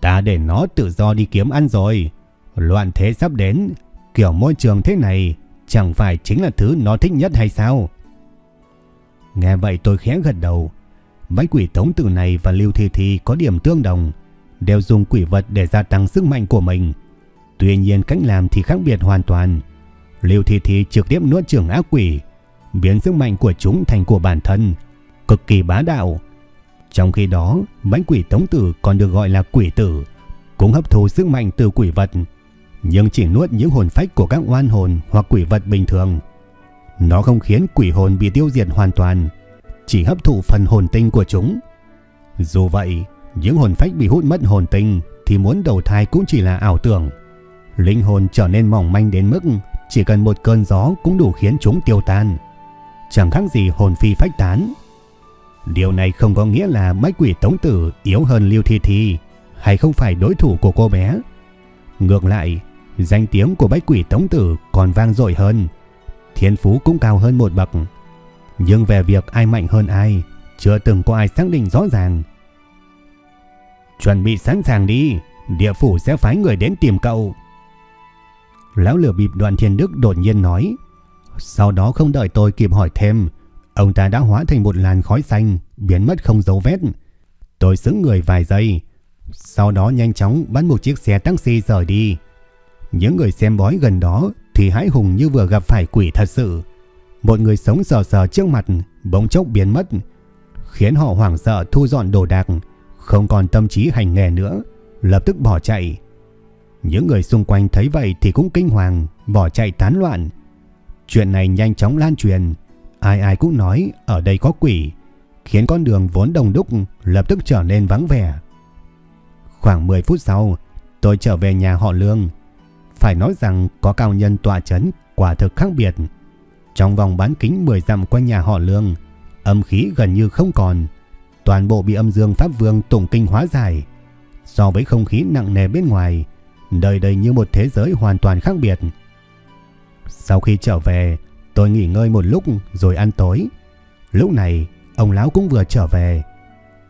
Ta để nó tự do đi kiếm ăn rồi. Loạn thế sắp đến, kiểu môi trường thế này chẳng phải chính là thứ nó thích nhất hay sao? Nghe vậy tôi khẽ gật đầu. Bách quỷ tống tử này và lưu thi thi có điểm tương đồng, đều dùng quỷ vật để gia tăng sức mạnh của mình. Tuy nhiên cách làm thì khác biệt hoàn toàn. Lưu thi thi trực tiếp nuốt trường ác quỷ, biến sức mạnh của chúng thành của bản thân, cực kỳ bá đạo. Trong khi đó, bánh quỷ tống tử còn được gọi là quỷ tử, cũng hấp thu sức mạnh từ quỷ vật, nhưng chỉ nuốt những hồn phách của các oan hồn hoặc quỷ vật bình thường. Nó không khiến quỷ hồn bị tiêu diệt hoàn toàn, chỉ hấp thụ phần hồn tinh của chúng. Dù vậy, những hồn phách bị hút mất hồn tinh thì muốn đầu thai cũng chỉ là ảo tưởng. Linh hồn trở nên mỏng manh đến mức chỉ cần một cơn gió cũng đủ khiến chúng tiêu tan. Chẳng khác gì hồn phi phách tán. Điều này không có nghĩa là bách quỷ tống tử yếu hơn Lưu Thi Thi hay không phải đối thủ của cô bé. Ngược lại, danh tiếng của bách quỷ tống tử còn vang dội hơn. Thiên phú cũng cao hơn một bậc. Nhưng về việc ai mạnh hơn ai, chưa từng có ai xác định rõ ràng. Chuẩn bị sẵn sàng đi, địa phủ sẽ phái người đến tìm cậu. Lão lửa bịp đoàn thiên đức đột nhiên nói. Sau đó không đợi tôi kịp hỏi thêm, Ông ta đã hóa thành một làn khói xanh, biến mất không dấu vết. Tôi xứng người vài giây, sau đó nhanh chóng bắt một chiếc xe taxi rời đi. Những người xem bói gần đó thì hãi hùng như vừa gặp phải quỷ thật sự. Một người sống sờ sờ trước mặt, bỗng chốc biến mất, khiến họ hoảng sợ thu dọn đồ đạc, không còn tâm trí hành nghề nữa, lập tức bỏ chạy. Những người xung quanh thấy vậy thì cũng kinh hoàng, bỏ chạy tán loạn. Chuyện này nhanh chóng lan truyền, Ai ai cũng nói ở đây có quỷ, khiến con đường vốn đông đúc lập tức trở nên vắng vẻ. Khoảng 10 phút sau, tôi trở về nhà họ Lương. Phải nói rằng có cao nhân tọa chấn quả thực khác biệt. Trong vòng bán kính 10 dặm quanh nhà họ Lương, âm khí gần như không còn. Toàn bộ bị âm dương Pháp Vương tụng kinh hóa giải. So với không khí nặng nề bên ngoài, đời đây như một thế giới hoàn toàn khác biệt. Sau khi trở về, Tôi nghỉ ngơi một lúc rồi ăn tối. Lúc này, ông lão cũng vừa trở về.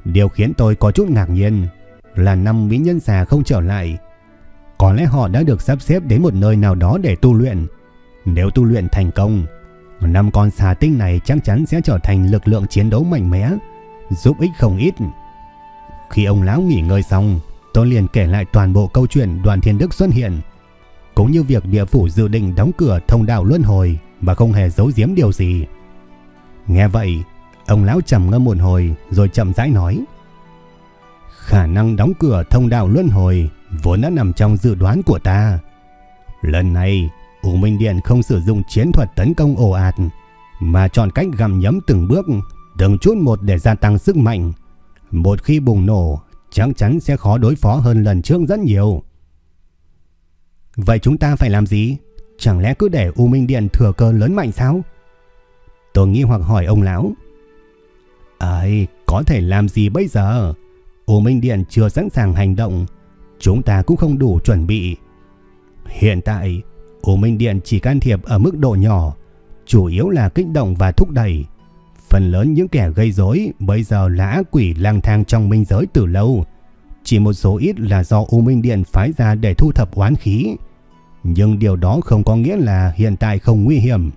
Điều khiến tôi có chút ngạc nhiên là năm mỹ nhân xà không trở lại. Có lẽ họ đã được sắp xếp đến một nơi nào đó để tu luyện. Nếu tu luyện thành công, năm con xà tinh này chắc chắn sẽ trở thành lực lượng chiến đấu mạnh mẽ, giúp ích không ít. Khi ông lão nghỉ ngơi xong, tôi liền kể lại toàn bộ câu chuyện đoàn thiên đức xuất hiện, cũng như việc địa phủ dự định đóng cửa thông đạo luân hồi và không hề giấu giếm điều gì. Nghe vậy, ông lão trầm ngâm một hồi rồi chậm rãi nói. Khả năng đóng cửa thông đạo luân hồi vốn đã nằm trong dự đoán của ta. Lần này, U Minh Điện không sử dụng chiến thuật tấn công ồ ạt, mà chọn cách gặm nhấm từng bước, từng chút một để gia tăng sức mạnh. Một khi bùng nổ, chắc chắn sẽ khó đối phó hơn lần trước rất nhiều. Vậy chúng ta phải làm gì? Chẳng lẽ cứ để U Minh Điện thừa cơ lớn mạnh sao? Tôi nghi hoặc hỏi ông lão. Ấy, có thể làm gì bây giờ? U Minh Điện chưa sẵn sàng hành động. Chúng ta cũng không đủ chuẩn bị. Hiện tại, U Minh Điện chỉ can thiệp ở mức độ nhỏ. Chủ yếu là kích động và thúc đẩy. Phần lớn những kẻ gây rối bây giờ là ác quỷ lang thang trong minh giới từ lâu. Chỉ một số ít là do U Minh Điện phái ra để thu thập oán khí. Nhưng điều đó không có nghĩa là hiện tại không nguy hiểm.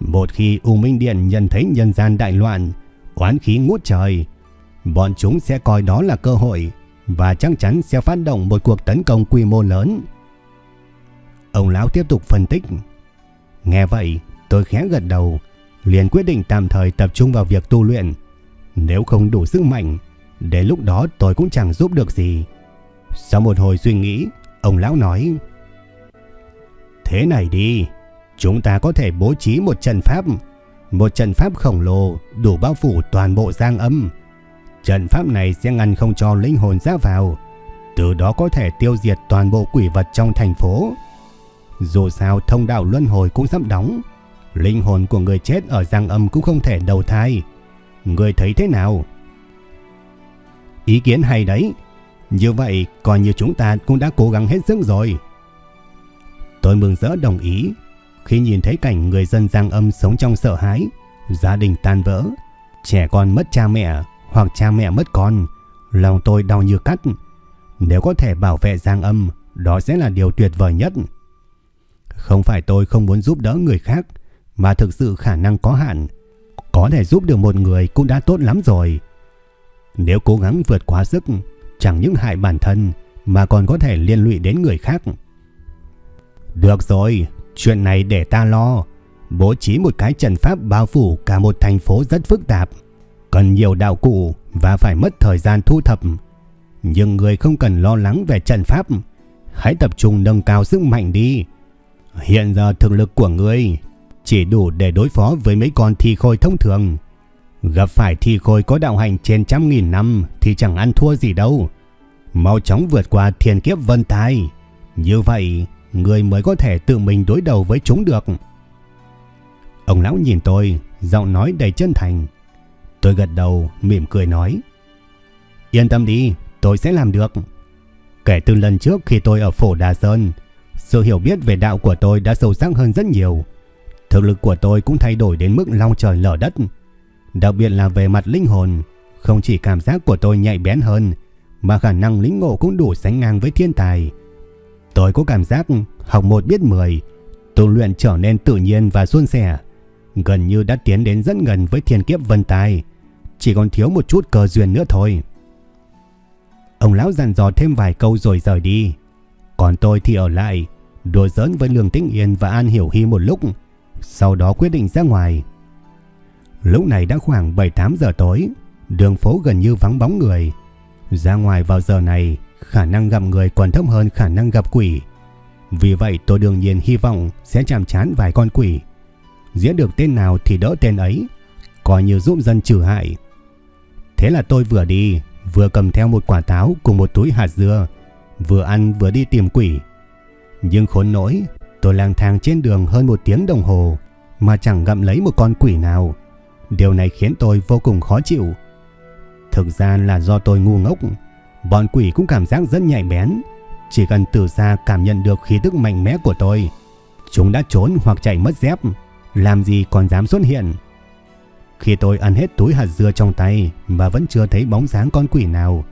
Một khi U Minh Điện nhận thấy nhân gian đại loạn, oán khí ngút trời, bọn chúng sẽ coi đó là cơ hội và chắc chắn sẽ phát động một cuộc tấn công quy mô lớn. Ông lão tiếp tục phân tích. Nghe vậy, Tôi khẽ gật đầu, liền quyết định tạm thời tập trung vào việc tu luyện. Nếu không đủ sức mạnh, đến lúc đó tôi cũng chẳng giúp được gì. Sau một hồi suy nghĩ, ông lão nói: "Thế này đi, chúng ta có thể bố trí một trận pháp, một trận pháp khổng lồ đủ bao phủ toàn bộ Giang Âm. Trận pháp này sẽ ngăn không cho linh hồn ra vào, từ đó có thể tiêu diệt toàn bộ quỷ vật trong thành phố." Dù sao thông đạo luân hồi cũng sắp đóng, linh hồn của người chết ở giang âm cũng không thể đầu thai. Người thấy thế nào? Ý kiến hay đấy. Như vậy coi như chúng ta cũng đã cố gắng hết sức rồi. Tôi mừng rỡ đồng ý khi nhìn thấy cảnh người dân giang âm sống trong sợ hãi, gia đình tan vỡ, trẻ con mất cha mẹ hoặc cha mẹ mất con. Lòng tôi đau như cắt. Nếu có thể bảo vệ giang âm, đó sẽ là điều tuyệt vời nhất. Không phải tôi không muốn giúp đỡ người khác, mà thực sự khả năng có hạn. Có thể giúp được một người cũng đã tốt lắm rồi. Nếu cố gắng vượt quá sức, chẳng những hại bản thân mà còn có thể liên lụy đến người khác. Được rồi, chuyện này để ta lo. Bố trí một cái trận pháp bao phủ cả một thành phố rất phức tạp, cần nhiều đạo cụ và phải mất thời gian thu thập. Nhưng người không cần lo lắng về trận pháp, hãy tập trung nâng cao sức mạnh đi. Hiện giờ thực lực của ngươi chỉ đủ để đối phó với mấy con thi khôi thông thường. Gặp phải thi khôi có đạo hành trên trăm nghìn năm thì chẳng ăn thua gì đâu. Mau chóng vượt qua thiên kiếp vân tai. Như vậy, người mới có thể tự mình đối đầu với chúng được. Ông lão nhìn tôi, giọng nói đầy chân thành. Tôi gật đầu, mỉm cười nói. Yên tâm đi, tôi sẽ làm được. Kể từ lần trước khi tôi ở phổ Đà Sơn, sự hiểu biết về đạo của tôi đã sâu sắc hơn rất nhiều. Thực lực của tôi cũng thay đổi đến mức long trời lở đất. Đặc biệt là về mặt linh hồn, không chỉ cảm giác của tôi nhạy bén hơn, mà khả năng lĩnh ngộ cũng đủ sánh ngang với thiên tài. Tôi có cảm giác học một biết mười, tu luyện trở nên tự nhiên và suôn sẻ, gần như đã tiến đến rất gần với thiên kiếp vân tài, chỉ còn thiếu một chút cơ duyên nữa thôi. Ông lão dặn dò thêm vài câu rồi rời đi, còn tôi thì ở lại, đùa giỡn với Lương Tĩnh Yên và An Hiểu Hy một lúc, sau đó quyết định ra ngoài. Lúc này đã khoảng 7-8 giờ tối, đường phố gần như vắng bóng người. Ra ngoài vào giờ này, khả năng gặp người còn thấp hơn khả năng gặp quỷ. Vì vậy tôi đương nhiên hy vọng sẽ chạm chán vài con quỷ. Giết được tên nào thì đỡ tên ấy, coi như giúp dân trừ hại. Thế là tôi vừa đi, vừa cầm theo một quả táo cùng một túi hạt dưa, vừa ăn vừa đi tìm quỷ. Nhưng khốn nỗi, tôi lang thang trên đường hơn một tiếng đồng hồ mà chẳng gặm lấy một con quỷ nào. Điều này khiến tôi vô cùng khó chịu. Thực ra là do tôi ngu ngốc, bọn quỷ cũng cảm giác rất nhạy bén. Chỉ cần từ xa cảm nhận được khí tức mạnh mẽ của tôi, chúng đã trốn hoặc chạy mất dép, làm gì còn dám xuất hiện. Khi tôi ăn hết túi hạt dưa trong tay mà vẫn chưa thấy bóng dáng con quỷ nào,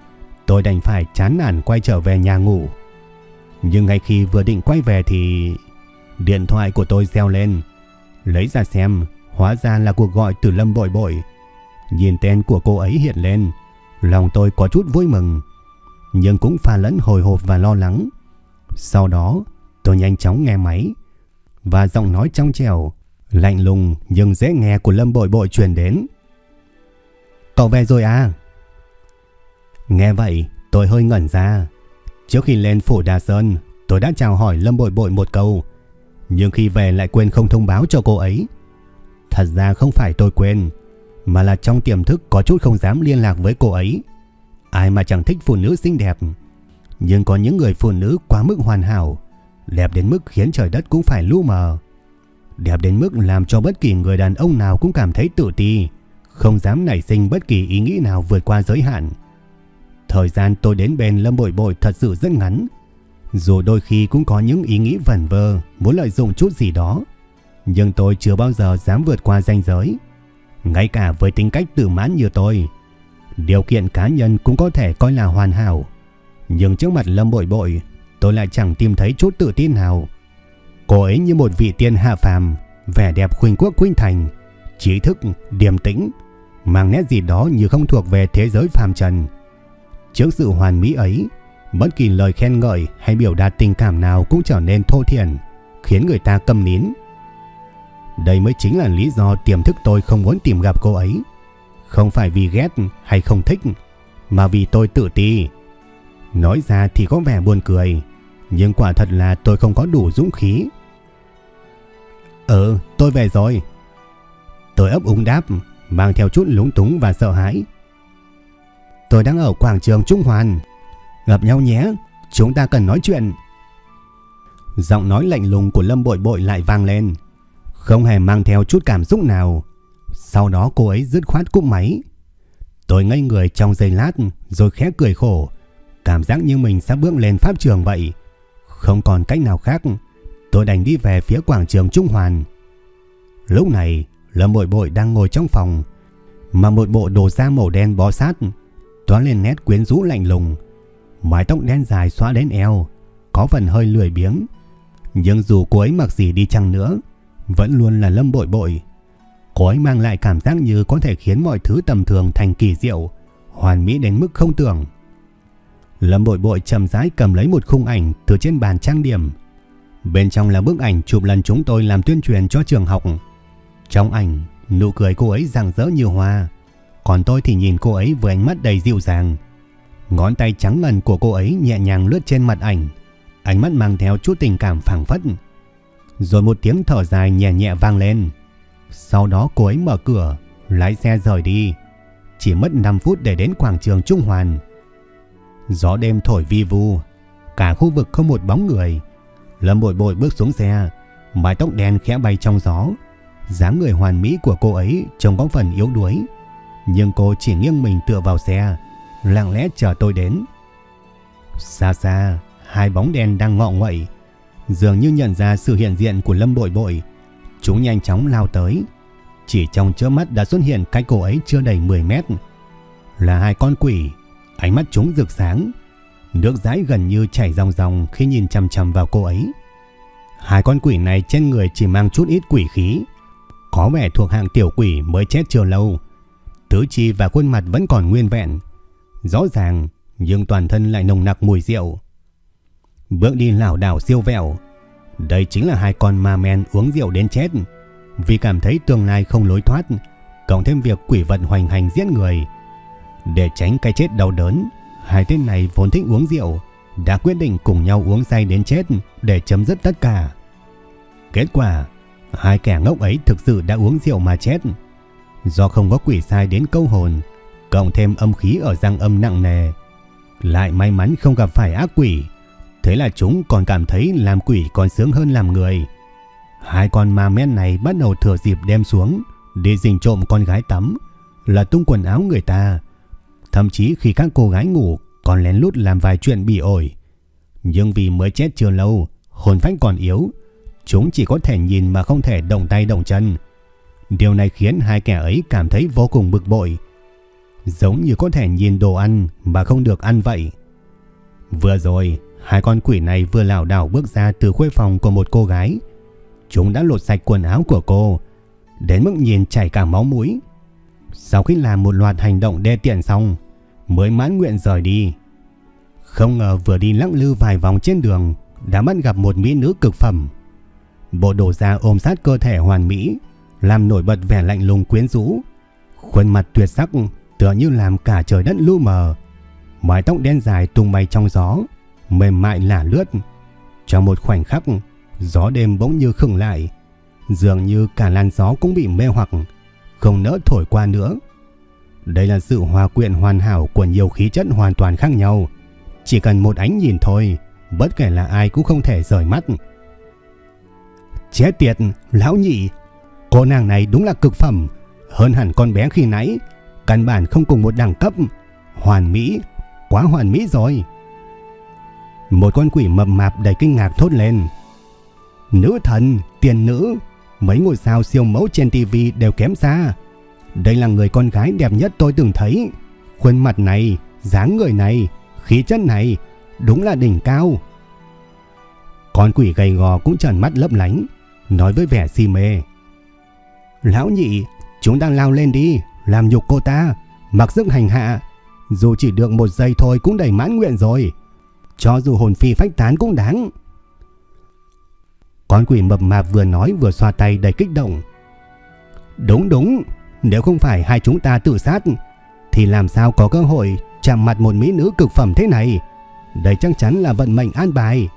tôi đành phải chán nản quay trở về nhà ngủ. Nhưng ngay khi vừa định quay về thì điện thoại của tôi reo lên. Lấy ra xem, hóa ra là cuộc gọi từ Lâm Bội Bội. Nhìn tên của cô ấy hiện lên, lòng tôi có chút vui mừng, nhưng cũng pha lẫn hồi hộp và lo lắng. Sau đó, tôi nhanh chóng nghe máy và giọng nói trong trẻo, lạnh lùng nhưng dễ nghe của Lâm Bội Bội truyền đến. Cậu về rồi à? Nghe vậy, tôi hơi ngẩn ra. Trước khi lên phủ Đà Sơn, tôi đã chào hỏi Lâm Bội Bội một câu, nhưng khi về lại quên không thông báo cho cô ấy. Thật ra không phải tôi quên, mà là trong tiềm thức có chút không dám liên lạc với cô ấy. Ai mà chẳng thích phụ nữ xinh đẹp, nhưng có những người phụ nữ quá mức hoàn hảo, đẹp đến mức khiến trời đất cũng phải lu mờ. Đẹp đến mức làm cho bất kỳ người đàn ông nào cũng cảm thấy tự ti, không dám nảy sinh bất kỳ ý nghĩ nào vượt qua giới hạn. Thời gian tôi đến bên Lâm Bội Bội thật sự rất ngắn. Dù đôi khi cũng có những ý nghĩ vẩn vơ muốn lợi dụng chút gì đó. Nhưng tôi chưa bao giờ dám vượt qua ranh giới. Ngay cả với tính cách tự mãn như tôi. Điều kiện cá nhân cũng có thể coi là hoàn hảo. Nhưng trước mặt Lâm Bội Bội tôi lại chẳng tìm thấy chút tự tin nào. Cô ấy như một vị tiên hạ phàm, vẻ đẹp khuynh quốc khuynh thành, trí thức, điềm tĩnh, mang nét gì đó như không thuộc về thế giới phàm trần. Trước sự hoàn mỹ ấy, bất kỳ lời khen ngợi hay biểu đạt tình cảm nào cũng trở nên thô thiển, khiến người ta câm nín. Đây mới chính là lý do tiềm thức tôi không muốn tìm gặp cô ấy. Không phải vì ghét hay không thích, mà vì tôi tự ti. Nói ra thì có vẻ buồn cười, nhưng quả thật là tôi không có đủ dũng khí. Ừ, tôi về rồi. Tôi ấp úng đáp, mang theo chút lúng túng và sợ hãi. Tôi đang ở quảng trường Trung Hoàn. Gặp nhau nhé, chúng ta cần nói chuyện. Giọng nói lạnh lùng của Lâm Bội Bội lại vang lên, không hề mang theo chút cảm xúc nào. Sau đó cô ấy dứt khoát cúp máy. Tôi ngây người trong giây lát rồi khẽ cười khổ, cảm giác như mình sắp bước lên pháp trường vậy. Không còn cách nào khác, tôi đành đi về phía quảng trường Trung Hoàn. Lúc này, Lâm Bội Bội đang ngồi trong phòng, mà một bộ đồ da màu đen bó sát, toán lên nét quyến rũ lạnh lùng. Mái tóc đen dài xóa đến eo, có phần hơi lười biếng. Nhưng dù cô ấy mặc gì đi chăng nữa, vẫn luôn là Lâm Bội Bội. Cô ấy mang lại cảm giác như có thể khiến mọi thứ tầm thường thành kỳ diệu, hoàn mỹ đến mức không tưởng. Lâm Bội Bội chậm rãi cầm lấy một khung ảnh từ trên bàn trang điểm. Bên trong là bức ảnh chụp lần chúng tôi làm tuyên truyền cho trường học. Trong ảnh, nụ cười cô ấy rạng rỡ như hoa, còn tôi thì nhìn cô ấy với ánh mắt đầy dịu dàng. Ngón tay trắng ngần của cô ấy nhẹ nhàng lướt trên mặt ảnh, ánh mắt mang theo chút tình cảm phảng phất. Rồi một tiếng thở dài nhẹ nhẹ vang lên. Sau đó cô ấy mở cửa, lái xe rời đi. Chỉ mất 5 phút để đến quảng trường Trung Hoàn. Gió đêm thổi vi vu, cả khu vực không một bóng người. Lâm bội bội bước xuống xe, mái tóc đen khẽ bay trong gió. dáng người hoàn mỹ của cô ấy trông có phần yếu đuối. Nhưng cô chỉ nghiêng mình tựa vào xe, lặng lẽ chờ tôi đến. Xa xa, hai bóng đen đang ngọ nguậy, dường như nhận ra sự hiện diện của Lâm Bội Bội. Chúng nhanh chóng lao tới, chỉ trong chớp mắt đã xuất hiện cách cổ ấy chưa đầy 10 mét. Là hai con quỷ, ánh mắt chúng rực sáng, nước dãi gần như chảy ròng ròng khi nhìn chằm chằm vào cô ấy. Hai con quỷ này trên người chỉ mang chút ít quỷ khí, có vẻ thuộc hạng tiểu quỷ mới chết chưa lâu. Tứ chi và khuôn mặt vẫn còn nguyên vẹn, rõ ràng nhưng toàn thân lại nồng nặc mùi rượu. Bước đi lảo đảo siêu vẹo. Đây chính là hai con ma men uống rượu đến chết. Vì cảm thấy tương lai không lối thoát, cộng thêm việc quỷ vật hoành hành giết người. Để tránh cái chết đau đớn, hai tên này vốn thích uống rượu, đã quyết định cùng nhau uống say đến chết để chấm dứt tất cả. Kết quả, hai kẻ ngốc ấy thực sự đã uống rượu mà chết. Do không có quỷ sai đến câu hồn, cộng thêm âm khí ở răng âm nặng nề, lại may mắn không gặp phải ác quỷ, Thế là chúng còn cảm thấy làm quỷ còn sướng hơn làm người. Hai con ma men này bắt đầu thừa dịp đem xuống để dình trộm con gái tắm, là tung quần áo người ta. Thậm chí khi các cô gái ngủ còn lén lút làm vài chuyện bị ổi. Nhưng vì mới chết chưa lâu, hồn phách còn yếu, chúng chỉ có thể nhìn mà không thể động tay động chân. Điều này khiến hai kẻ ấy cảm thấy vô cùng bực bội. Giống như có thể nhìn đồ ăn mà không được ăn vậy. Vừa rồi, Hai con quỷ này vừa lảo đảo bước ra từ khuê phòng của một cô gái. Chúng đã lột sạch quần áo của cô, đến mức nhìn chảy cả máu mũi. Sau khi làm một loạt hành động đe tiện xong, mới mãn nguyện rời đi. Không ngờ vừa đi lắc lư vài vòng trên đường, đã bắt gặp một mỹ nữ cực phẩm. Bộ đồ da ôm sát cơ thể hoàn mỹ, làm nổi bật vẻ lạnh lùng quyến rũ. Khuôn mặt tuyệt sắc tựa như làm cả trời đất lu mờ. Mái tóc đen dài tung bay trong gió, mềm mại lả lướt. Trong một khoảnh khắc, gió đêm bỗng như khừng lại, dường như cả làn gió cũng bị mê hoặc, không nỡ thổi qua nữa. Đây là sự hòa quyện hoàn hảo của nhiều khí chất hoàn toàn khác nhau. Chỉ cần một ánh nhìn thôi, bất kể là ai cũng không thể rời mắt. Chết tiệt, lão nhị, cô nàng này đúng là cực phẩm, hơn hẳn con bé khi nãy, căn bản không cùng một đẳng cấp. Hoàn mỹ, quá hoàn mỹ rồi. Một con quỷ mập mạp đầy kinh ngạc thốt lên. Nữ thần, tiền nữ, mấy ngôi sao siêu mẫu trên tivi đều kém xa. Đây là người con gái đẹp nhất tôi từng thấy. Khuôn mặt này, dáng người này, khí chất này, đúng là đỉnh cao. Con quỷ gầy gò cũng trần mắt lấp lánh, nói với vẻ si mê. Lão nhị, chúng ta lao lên đi, làm nhục cô ta, mặc sức hành hạ. Dù chỉ được một giây thôi cũng đầy mãn nguyện rồi. Cho dù hồn phi phách tán cũng đáng. Con quỷ mập mạp vừa nói vừa xoa tay đầy kích động, Đúng đúng, nếu không phải hai chúng ta tự sát, thì làm sao có cơ hội chạm mặt một mỹ nữ cực phẩm thế này. Đây chắc chắn là vận mệnh an bài.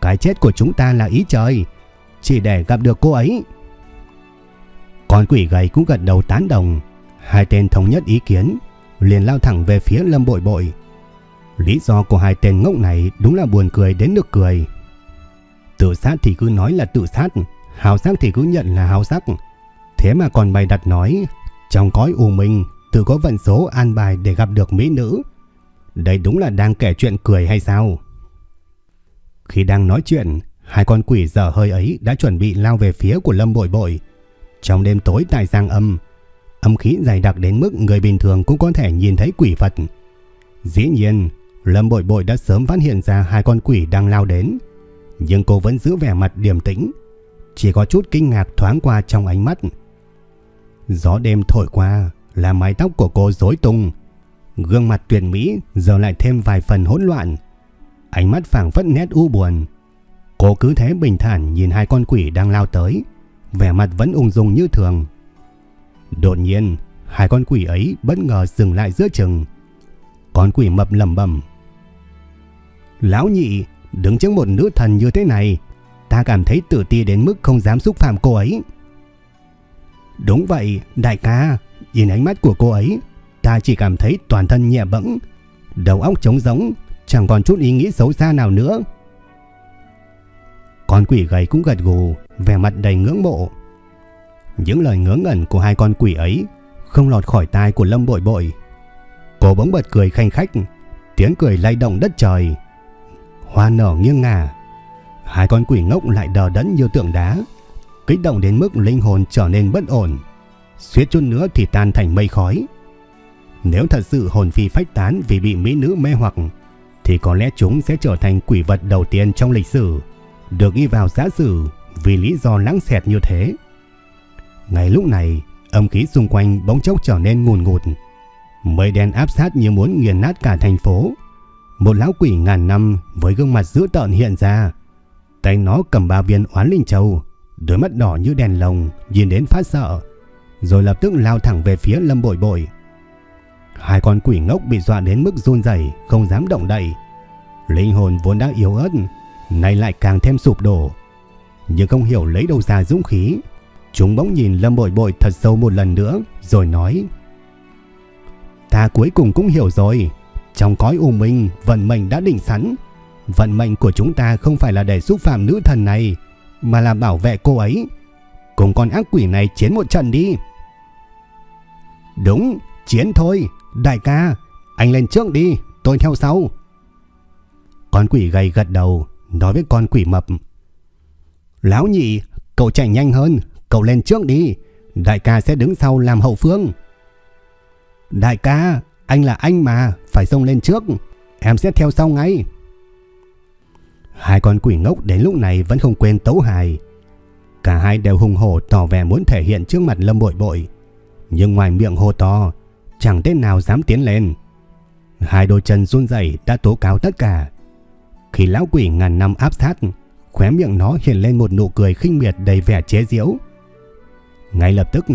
Cái chết của chúng ta là ý trời, chỉ để gặp được cô ấy. Con quỷ gầy cũng gật đầu tán đồng, hai tên thống nhất ý kiến, liền lao thẳng về phía Lâm Bội Bội. Lý do của hai tên ngốc này đúng là buồn cười đến được cười. Tự sát thì cứ nói là tự sát, hào sắc thì cứ nhận là hào sắc. Thế mà còn bày đặt nói, trong cõi u minh tự có vận số an bài để gặp được mỹ nữ. Đây đúng là đang kể chuyện cười hay sao? Khi đang nói chuyện, hai con quỷ dở hơi ấy đã chuẩn bị lao về phía của Lâm Bội Bội. Trong đêm tối tại Giang Âm, âm khí dày đặc đến mức người bình thường cũng có thể nhìn thấy quỷ phật Dĩ nhiên, Lâm Bội Bội đã sớm phát hiện ra hai con quỷ đang lao đến, nhưng cô vẫn giữ vẻ mặt điềm tĩnh, chỉ có chút kinh ngạc thoáng qua trong ánh mắt. Gió đêm thổi qua, làm mái tóc của cô rối tung, gương mặt tuyệt mỹ giờ lại thêm vài phần hỗn loạn. Ánh mắt phảng phất nét u buồn. Cô cứ thế bình thản nhìn hai con quỷ đang lao tới, vẻ mặt vẫn ung dung như thường. Đột nhiên, hai con quỷ ấy bất ngờ dừng lại giữa chừng. Con quỷ mập lầm bầm. Lão nhị, đứng trước một nữ thần như thế này, ta cảm thấy tự ti đến mức không dám xúc phạm cô ấy. Đúng vậy, đại ca, nhìn ánh mắt của cô ấy, ta chỉ cảm thấy toàn thân nhẹ bẫng, đầu óc trống rỗng, chẳng còn chút ý nghĩ xấu xa nào nữa. Con quỷ gầy cũng gật gù, vẻ mặt đầy ngưỡng mộ. Những lời ngớ ngẩn của hai con quỷ ấy không lọt khỏi tai của Lâm Bội Bội. Cô bỗng bật cười khanh khách, tiếng cười lay động đất trời. Hoa nở nghiêng ngả, hai con quỷ ngốc lại đờ đẫn như tượng đá, kích động đến mức linh hồn trở nên bất ổn, suýt chút nữa thì tan thành mây khói. Nếu thật sự hồn phi phách tán vì bị mỹ nữ mê hoặc, thì có lẽ chúng sẽ trở thành quỷ vật đầu tiên trong lịch sử, được ghi vào giá sử vì lý do lãng xẹt như thế. Ngay lúc này, âm khí xung quanh bỗng chốc trở nên ngùn ngụt. Mây đen áp sát như muốn nghiền nát cả thành phố. Một lão quỷ ngàn năm với gương mặt dữ tợn hiện ra. Tay nó cầm ba viên oán linh châu, đôi mắt đỏ như đèn lồng, nhìn đến phát sợ. Rồi lập tức lao thẳng về phía lâm bội bội. Hai con quỷ ngốc bị dọa đến mức run rẩy không dám động đậy. Linh hồn vốn đã yếu ớt, nay lại càng thêm sụp đổ. Nhưng không hiểu lấy đâu ra dũng khí Chúng bỗng nhìn Lâm Bội Bội thật sâu một lần nữa rồi nói Ta cuối cùng cũng hiểu rồi trong cõi u minh vận mệnh đã định sẵn. Vận mệnh của chúng ta không phải là để xúc phạm nữ thần này Mà là bảo vệ cô ấy. Cùng con ác quỷ này chiến một trận đi. Đúng Chiến thôi Đại ca Anh lên trước đi Tôi theo sau. Con quỷ gầy gật đầu Nói với con quỷ mập. Lão nhị Cậu chạy nhanh hơn Cậu lên trước đi, đại ca sẽ đứng sau làm hậu phương. Đại ca, anh là anh mà, phải xông lên trước, em sẽ theo sau ngay. Hai con quỷ ngốc đến lúc này vẫn không quên tấu hài. Cả hai đều hùng hổ tỏ vẻ muốn thể hiện trước mặt Lâm Bội Bội. Nhưng ngoài miệng hô to, chẳng tên nào dám tiến lên. Hai đôi chân run rẩy đã tố cáo tất cả. Khi lão quỷ ngàn năm áp sát, khóe miệng nó hiện lên một nụ cười khinh miệt đầy vẻ chế giễu. Ngay lập tức,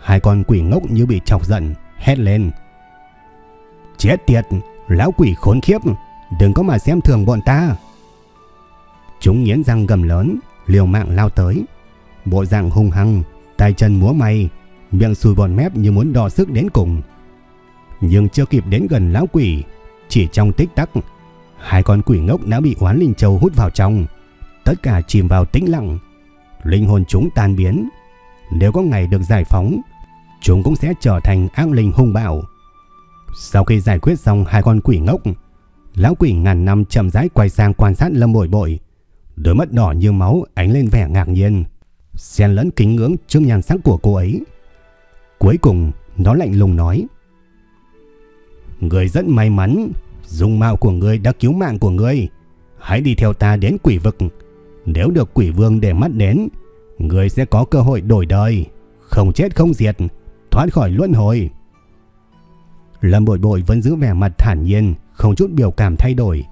hai con quỷ ngốc như bị chọc giận, hét lên. Chết tiệt, lão quỷ khốn khiếp, đừng có mà xem thường bọn ta. Chúng nghiến răng gầm lớn, liều mạng lao tới. Bộ dạng hung hăng, tay chân múa may, miệng xùi bọt mép như muốn đo sức đến cùng. Nhưng chưa kịp đến gần lão quỷ, chỉ trong tích tắc, hai con quỷ ngốc đã bị oán linh châu hút vào trong. Tất cả chìm vào tĩnh lặng, linh hồn chúng tan biến, nếu có ngày được giải phóng, chúng cũng sẽ trở thành ác linh hung bạo. Sau khi giải quyết xong hai con quỷ ngốc, lão quỷ ngàn năm chậm rãi quay sang quan sát Lâm Bội Bội, đôi mắt đỏ như máu ánh lên vẻ ngạc nhiên, xen lẫn kính ngưỡng trước nhan sắc của cô ấy. Cuối cùng, nó lạnh lùng nói: "Người rất may mắn, dung mạo của người đã cứu mạng của người, hãy đi theo ta đến quỷ vực, nếu được quỷ vương để mắt đến, Người sẽ có cơ hội đổi đời. Không chết không diệt Thoát khỏi luân hồi. Lâm bội bội vẫn giữ vẻ mặt thản nhiên Không chút biểu cảm thay đổi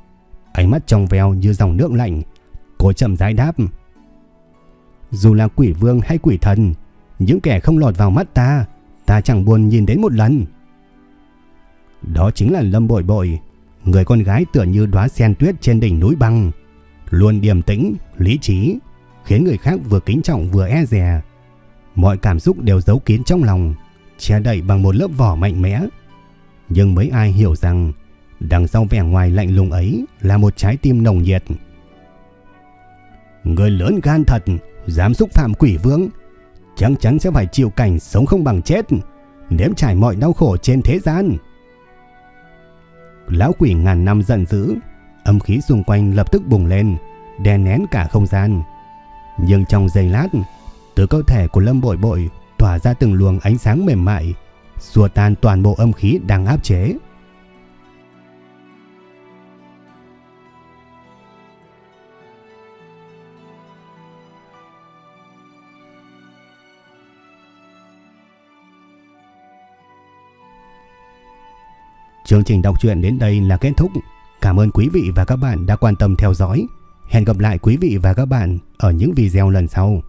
Ánh mắt trong veo như dòng nước lạnh Cô chậm rãi đáp Dù là quỷ vương hay quỷ thần Những kẻ không lọt vào mắt ta, ta chẳng buồn nhìn đến một lần. Đó chính là Lâm Bội Bội, người con gái tựa như đóa sen tuyết trên đỉnh núi băng, luôn điềm tĩnh, lý trí, khiến người khác vừa kính trọng vừa e dè. Mọi cảm xúc đều giấu kín trong lòng, che đậy bằng một lớp vỏ mạnh mẽ. Nhưng mấy ai hiểu rằng đằng sau vẻ ngoài lạnh lùng ấy là một trái tim nồng nhiệt. Người lớn gan thật, dám xúc phạm quỷ vương, chắc chắn sẽ phải chịu cảnh sống không bằng chết, nếm trải mọi đau khổ trên thế gian. Lão quỷ ngàn năm giận dữ, âm khí xung quanh lập tức bùng lên, đè nén cả không gian. Nhưng trong giây lát, từ cơ thể của Lâm Bội Bội tỏa ra từng luồng ánh sáng mềm mại, xua tan toàn bộ âm khí đang áp chế. Chương trình đọc truyện đến đây là kết thúc. Cảm ơn quý vị và các bạn đã quan tâm theo dõi. Hẹn gặp lại quý vị và các bạn ở những video lần sau.